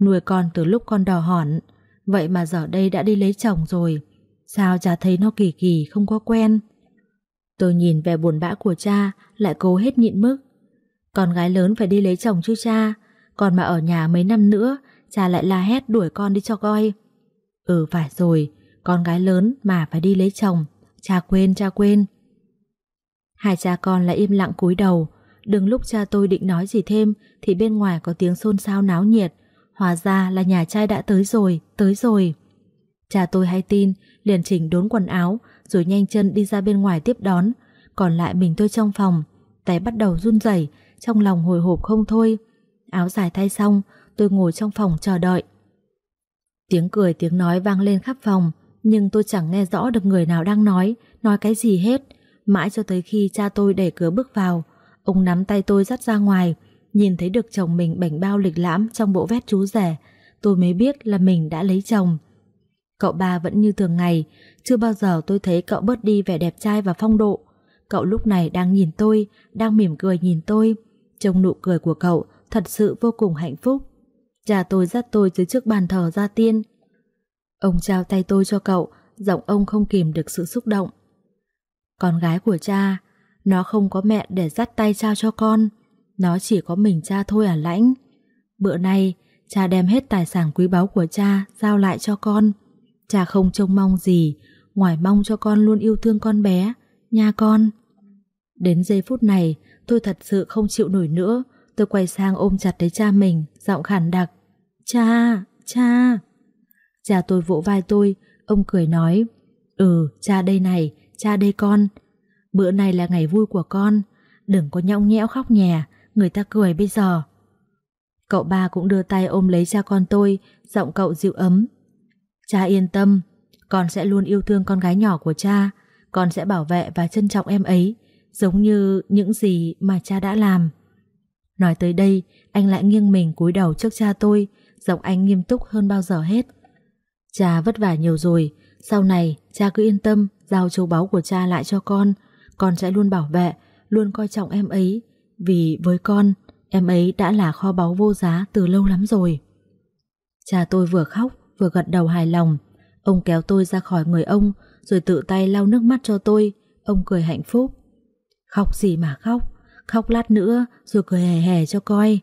A: Nuôi con từ lúc con đỏ hỏn, vậy mà giờ đây đã đi lấy chồng rồi. Sao cha thấy nó kỳ kỳ không có quen? Tôi nhìn về buồn bã của cha, lại cố hết nhịn mức. Con gái lớn phải đi lấy chồng chứ cha, còn mà ở nhà mấy năm nữa cha lại la hét đuổi con đi cho coi. Ừ phải rồi, con gái lớn mà phải đi lấy chồng, cha quên, cha quên. Hai cha con lại im lặng cúi đầu, đừng lúc cha tôi định nói gì thêm thì bên ngoài có tiếng xôn xao náo nhiệt, hóa ra là nhà trai đã tới rồi, tới rồi. Cha tôi hay tin, liền chỉnh đốn quần áo rồi nhanh chân đi ra bên ngoài tiếp đón, còn lại mình tôi trong phòng, tay bắt đầu run rẩy, trong lòng hồi hộp không thôi. Áo dài thay xong, tôi ngồi trong phòng chờ đợi. Tiếng cười tiếng nói vang lên khắp phòng, nhưng tôi chẳng nghe rõ được người nào đang nói, nói cái gì hết. Mãi cho tới khi cha tôi đẩy cửa bước vào, ông nắm tay tôi dắt ra ngoài, nhìn thấy được chồng mình bảnh bao lịch lãm trong bộ vest chú rẻ, tôi mới biết là mình đã lấy chồng. Cậu ba vẫn như thường ngày, chưa bao giờ tôi thấy cậu bớt đi vẻ đẹp trai và phong độ. Cậu lúc này đang nhìn tôi, đang mỉm cười nhìn tôi. trông nụ cười của cậu thật sự vô cùng hạnh phúc. Cha tôi dắt tôi dưới trước bàn thờ gia tiên. Ông trao tay tôi cho cậu, giọng ông không kìm được sự xúc động. Con gái của cha, nó không có mẹ để dắt tay trao cho con, nó chỉ có mình cha thôi à lãnh. Bữa nay, cha đem hết tài sản quý báu của cha giao lại cho con. Cha không trông mong gì, ngoài mong cho con luôn yêu thương con bé, nha con. Đến giây phút này, tôi thật sự không chịu nổi nữa, tôi quay sang ôm chặt lấy cha mình, giọng khản đặc. Cha, cha. Cha tôi vỗ vai tôi, ông cười nói, ừ, cha đây này, cha đây con. Bữa này là ngày vui của con, đừng có nhõng nhẽo khóc nhè, người ta cười bây giờ. Cậu ba cũng đưa tay ôm lấy cha con tôi, giọng cậu dịu ấm. Cha yên tâm, con sẽ luôn yêu thương con gái nhỏ của cha, con sẽ bảo vệ và trân trọng em ấy, giống như những gì mà cha đã làm. Nói tới đây, anh lại nghiêng mình cúi đầu trước cha tôi, giọng anh nghiêm túc hơn bao giờ hết. Cha vất vả nhiều rồi, sau này cha cứ yên tâm giao châu báu của cha lại cho con, con sẽ luôn bảo vệ, luôn coi trọng em ấy, vì với con, em ấy đã là kho báu vô giá từ lâu lắm rồi. Cha tôi vừa khóc, vừa gật đầu hài lòng. Ông kéo tôi ra khỏi người ông, rồi tự tay lau nước mắt cho tôi. Ông cười hạnh phúc. Khóc gì mà khóc, khóc lát nữa rồi cười hề hề cho coi.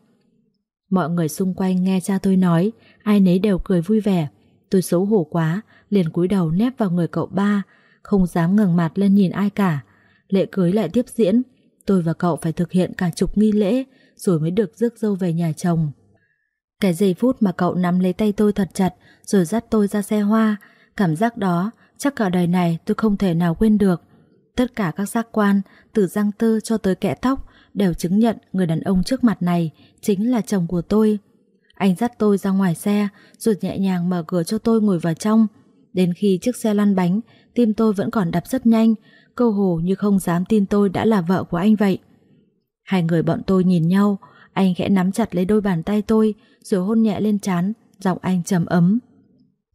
A: Mọi người xung quanh nghe cha tôi nói, ai nấy đều cười vui vẻ. Tôi xấu hổ quá, liền cúi đầu nép vào người cậu ba, không dám ngẩng mặt lên nhìn ai cả. Lễ cưới lại tiếp diễn, tôi và cậu phải thực hiện cả chục nghi lễ rồi mới được rước dâu về nhà chồng. Cái giây phút mà cậu nắm lấy tay tôi thật chặt rồi dắt tôi ra xe hoa, cảm giác đó chắc cả đời này tôi không thể nào quên được. Tất cả các giác quan, từ răng tư cho tới kẽ tóc, đều chứng nhận người đàn ông trước mặt này chính là chồng của tôi. Anh dắt tôi ra ngoài xe, rồi nhẹ nhàng mở cửa cho tôi ngồi vào trong. Đến khi chiếc xe lăn bánh, tim tôi vẫn còn đập rất nhanh, câu hồ như không dám tin tôi đã là vợ của anh vậy. Hai người bọn tôi nhìn nhau, anh khẽ nắm chặt lấy đôi bàn tay tôi, rồi hôn nhẹ lên trán, giọng anh trầm ấm.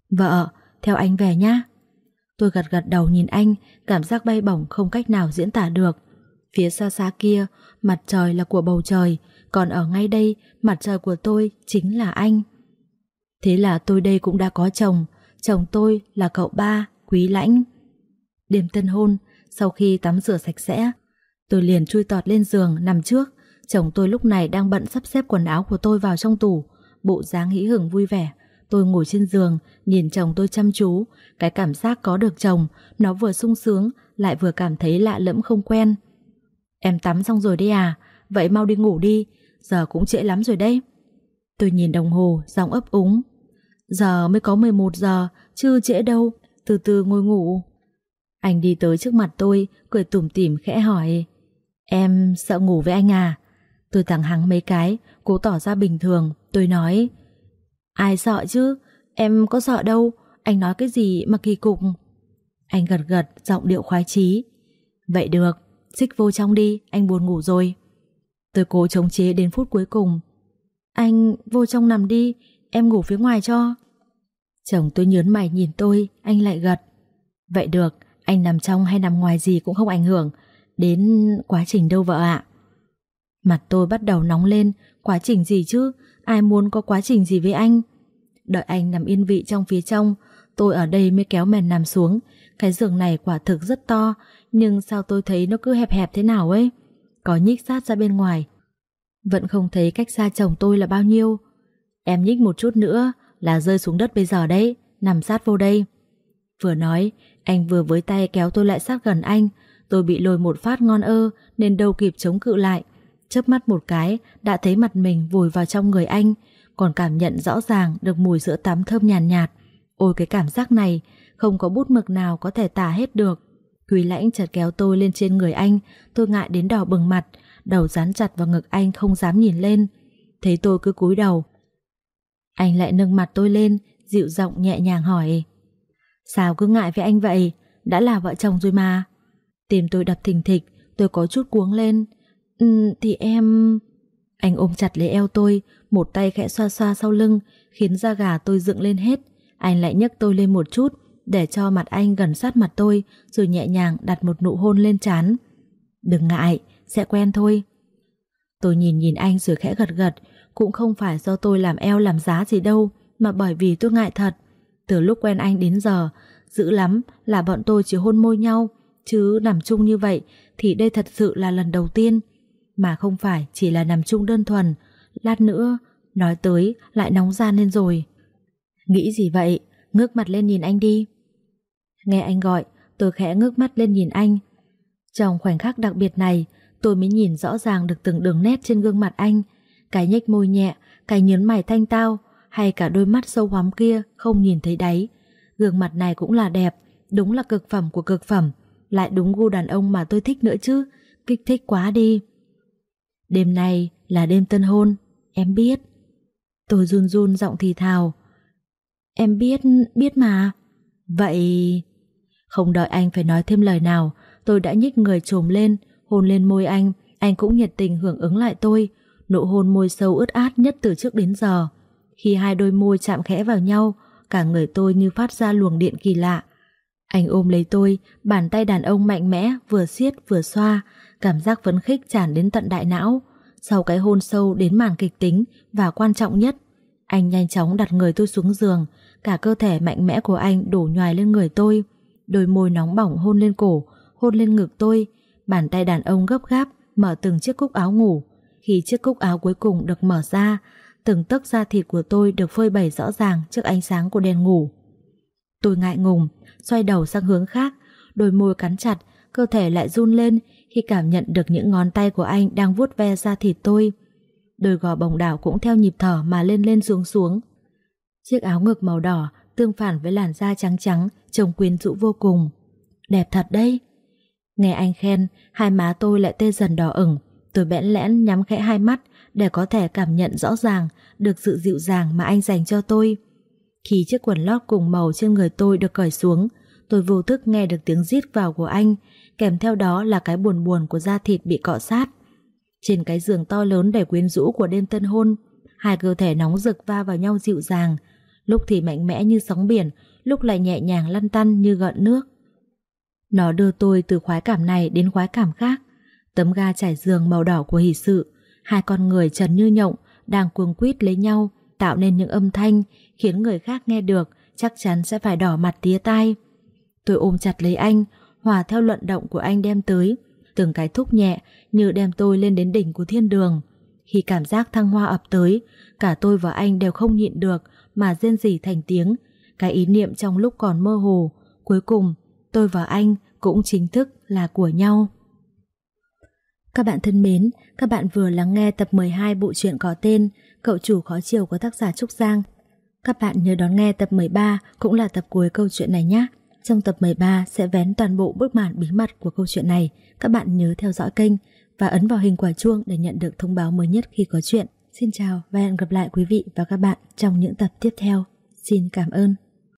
A: Vợ, theo anh về nhá. Tôi gật gật đầu nhìn anh, cảm giác bay bổng không cách nào diễn tả được. Phía xa xa kia, mặt trời là của bầu trời, còn ở ngay đây, mặt trời của tôi chính là anh. Thế là tôi đây cũng đã có chồng, chồng tôi là cậu ba, quý lãnh. Đêm tân hôn, sau khi tắm rửa sạch sẽ, tôi liền chui tọt lên giường nằm trước. Chồng tôi lúc này đang bận sắp xếp quần áo của tôi vào trong tủ, bộ dáng hí hưởng vui vẻ. Tôi ngồi trên giường, nhìn chồng tôi chăm chú, cái cảm giác có được chồng, nó vừa sung sướng, lại vừa cảm thấy lạ lẫm không quen. Em tắm xong rồi đi à, vậy mau đi ngủ đi, giờ cũng trễ lắm rồi đấy. Tôi nhìn đồng hồ, giọng ấp úng. Giờ mới có 11 giờ, chưa trễ đâu, từ từ ngồi ngủ. Anh đi tới trước mặt tôi, cười tủm tỉm khẽ hỏi. Em sợ ngủ với anh à? Tôi thẳng hắng mấy cái, cố tỏ ra bình thường, tôi nói. Ai sợ chứ, em có sợ đâu, anh nói cái gì mà kỳ cục. Anh gật gật, giọng điệu khoái chí. Vậy được, xích vô trong đi, anh buồn ngủ rồi. Tôi cố chống chế đến phút cuối cùng. Anh vô trong nằm đi, em ngủ phía ngoài cho. Chồng tôi nhớn mày nhìn tôi, anh lại gật. Vậy được, anh nằm trong hay nằm ngoài gì cũng không ảnh hưởng đến quá trình đâu vợ ạ. Mặt tôi bắt đầu nóng lên, quá trình gì chứ, ai muốn có quá trình gì với anh. Đợi anh nằm yên vị trong phía trong, tôi ở đây mới kéo mền nằm xuống. Cái giường này quả thực rất to, nhưng sao tôi thấy nó cứ hẹp hẹp thế nào ấy. Có nhích sát ra bên ngoài. Vẫn không thấy cách xa chồng tôi là bao nhiêu. Em nhích một chút nữa là rơi xuống đất bây giờ đấy, nằm sát vô đây. Vừa nói, anh vừa với tay kéo tôi lại sát gần anh, tôi bị lôi một phát ngon ơ nên đâu kịp chống cự lại. Chớp mắt một cái, đã thấy mặt mình vùi vào trong người anh, còn cảm nhận rõ ràng được mùi sữa tắm thơm nhàn nhạt, nhạt. Ôi cái cảm giác này, không có bút mực nào có thể tả hết được. Quý lãnh chợt kéo tôi lên trên người anh, tôi ngại đến đỏ bừng mặt, đầu dán chặt vào ngực anh không dám nhìn lên. Thấy tôi cứ cúi đầu. Anh lại nâng mặt tôi lên, dịu giọng nhẹ nhàng hỏi. Sao cứ ngại với anh vậy? Đã là vợ chồng rồi mà. Tim tôi đập thình thịch, tôi có chút cuống lên. Ừ, thì em... Anh ôm chặt lấy eo tôi, một tay khẽ xoa xoa sau lưng, khiến da gà tôi dựng lên hết. Anh lại nhấc tôi lên một chút, để cho mặt anh gần sát mặt tôi, rồi nhẹ nhàng đặt một nụ hôn lên trán. Đừng ngại, sẽ quen thôi. Tôi nhìn nhìn anh rồi khẽ gật gật, cũng không phải do tôi làm eo làm giá gì đâu, mà bởi vì tôi ngại thật. Từ lúc quen anh đến giờ, dữ lắm là bọn tôi chỉ hôn môi nhau, chứ nằm chung như vậy thì đây thật sự là lần đầu tiên. Mà không phải chỉ là nằm chung đơn thuần, lát nữa, nói tới lại nóng gian lên rồi. Nghĩ gì vậy? Ngước mặt lên nhìn anh đi. Nghe anh gọi, tôi khẽ ngước mắt lên nhìn anh. Trong khoảnh khắc đặc biệt này, tôi mới nhìn rõ ràng được từng đường nét trên gương mặt anh. Cái nhếch môi nhẹ, cái nhớn mày thanh tao, hay cả đôi mắt sâu hoắm kia không nhìn thấy đáy. Gương mặt này cũng là đẹp, đúng là cực phẩm của cực phẩm, lại đúng gu đàn ông mà tôi thích nữa chứ, kích thích quá đi. Đêm nay là đêm tân hôn, em biết. Tôi run run giọng thì thào. Em biết, biết mà. Vậy... Không đợi anh phải nói thêm lời nào, tôi đã nhích người trồm lên, hôn lên môi anh, anh cũng nhiệt tình hưởng ứng lại tôi, nụ hôn môi sâu ướt át nhất từ trước đến giờ. Khi hai đôi môi chạm khẽ vào nhau, cả người tôi như phát ra luồng điện kỳ lạ. Anh ôm lấy tôi, bàn tay đàn ông mạnh mẽ, vừa siết vừa xoa, cảm giác phấn khích tràn đến tận đại não. Sau cái hôn sâu đến màn kịch tính và quan trọng nhất, anh nhanh chóng đặt người tôi xuống giường, cả cơ thể mạnh mẽ của anh đổ nhoài lên người tôi. Đôi môi nóng bỏng hôn lên cổ, hôn lên ngực tôi, bàn tay đàn ông gấp gáp mở từng chiếc cúc áo ngủ. Khi chiếc cúc áo cuối cùng được mở ra, từng tấc da thịt của tôi được phơi bày rõ ràng trước ánh sáng của đèn ngủ. Tôi ngại ngùng, xoay đầu sang hướng khác, đôi môi cắn chặt, cơ thể lại run lên khi cảm nhận được những ngón tay của anh đang vuốt ve da thịt tôi. Đôi gò bồng đảo cũng theo nhịp thở mà lên lên xuống xuống. Chiếc áo ngực màu đỏ tương phản với làn da trắng trắng, trông quyến rũ vô cùng. Đẹp thật đấy. Nghe anh khen, hai má tôi lại tê dần đỏ ửng, tôi bẽn lẽn nhắm khẽ hai mắt để có thể cảm nhận rõ ràng được sự dịu dàng mà anh dành cho tôi. Khi chiếc quần lót cùng màu trên người tôi được cởi xuống, tôi vô thức nghe được tiếng rít vào của anh, kèm theo đó là cái buồn buồn của da thịt bị cọ sát. Trên cái giường to lớn để quyến rũ của đêm tân hôn, hai cơ thể nóng rực va vào nhau dịu dàng, lúc thì mạnh mẽ như sóng biển, lúc lại nhẹ nhàng lăn tăn như gợn nước. Nó đưa tôi từ khoái cảm này đến khoái cảm khác. Tấm ga trải giường màu đỏ của hỷ sự, hai con người trần như nhộng đang cuồng quýt lấy nhau, tạo nên những âm thanh khiến người khác nghe được chắc chắn sẽ phải đỏ mặt tía tai. Tôi ôm chặt lấy anh, hòa theo luận động của anh đem tới, từng cái thúc nhẹ như đem tôi lên đến đỉnh của thiên đường. Khi cảm giác thăng hoa ập tới, cả tôi và anh đều không nhịn được mà rên rỉ thành tiếng. Cái ý niệm trong lúc còn mơ hồ, cuối cùng tôi và anh cũng chính thức là của nhau. Các bạn thân mến, các bạn vừa lắng nghe tập 12 bộ truyện có tên Cậu chủ khó chiều của tác giả Trúc Giang. Các bạn nhớ đón nghe tập 13 cũng là tập cuối câu chuyện này nhé. Trong tập 13 sẽ vén toàn bộ bức màn bí mật của câu chuyện này. Các bạn nhớ theo dõi kênh và ấn vào hình quả chuông để nhận được thông báo mới nhất khi có chuyện. Xin chào và hẹn gặp lại quý vị và các bạn trong những tập tiếp theo. Xin cảm ơn.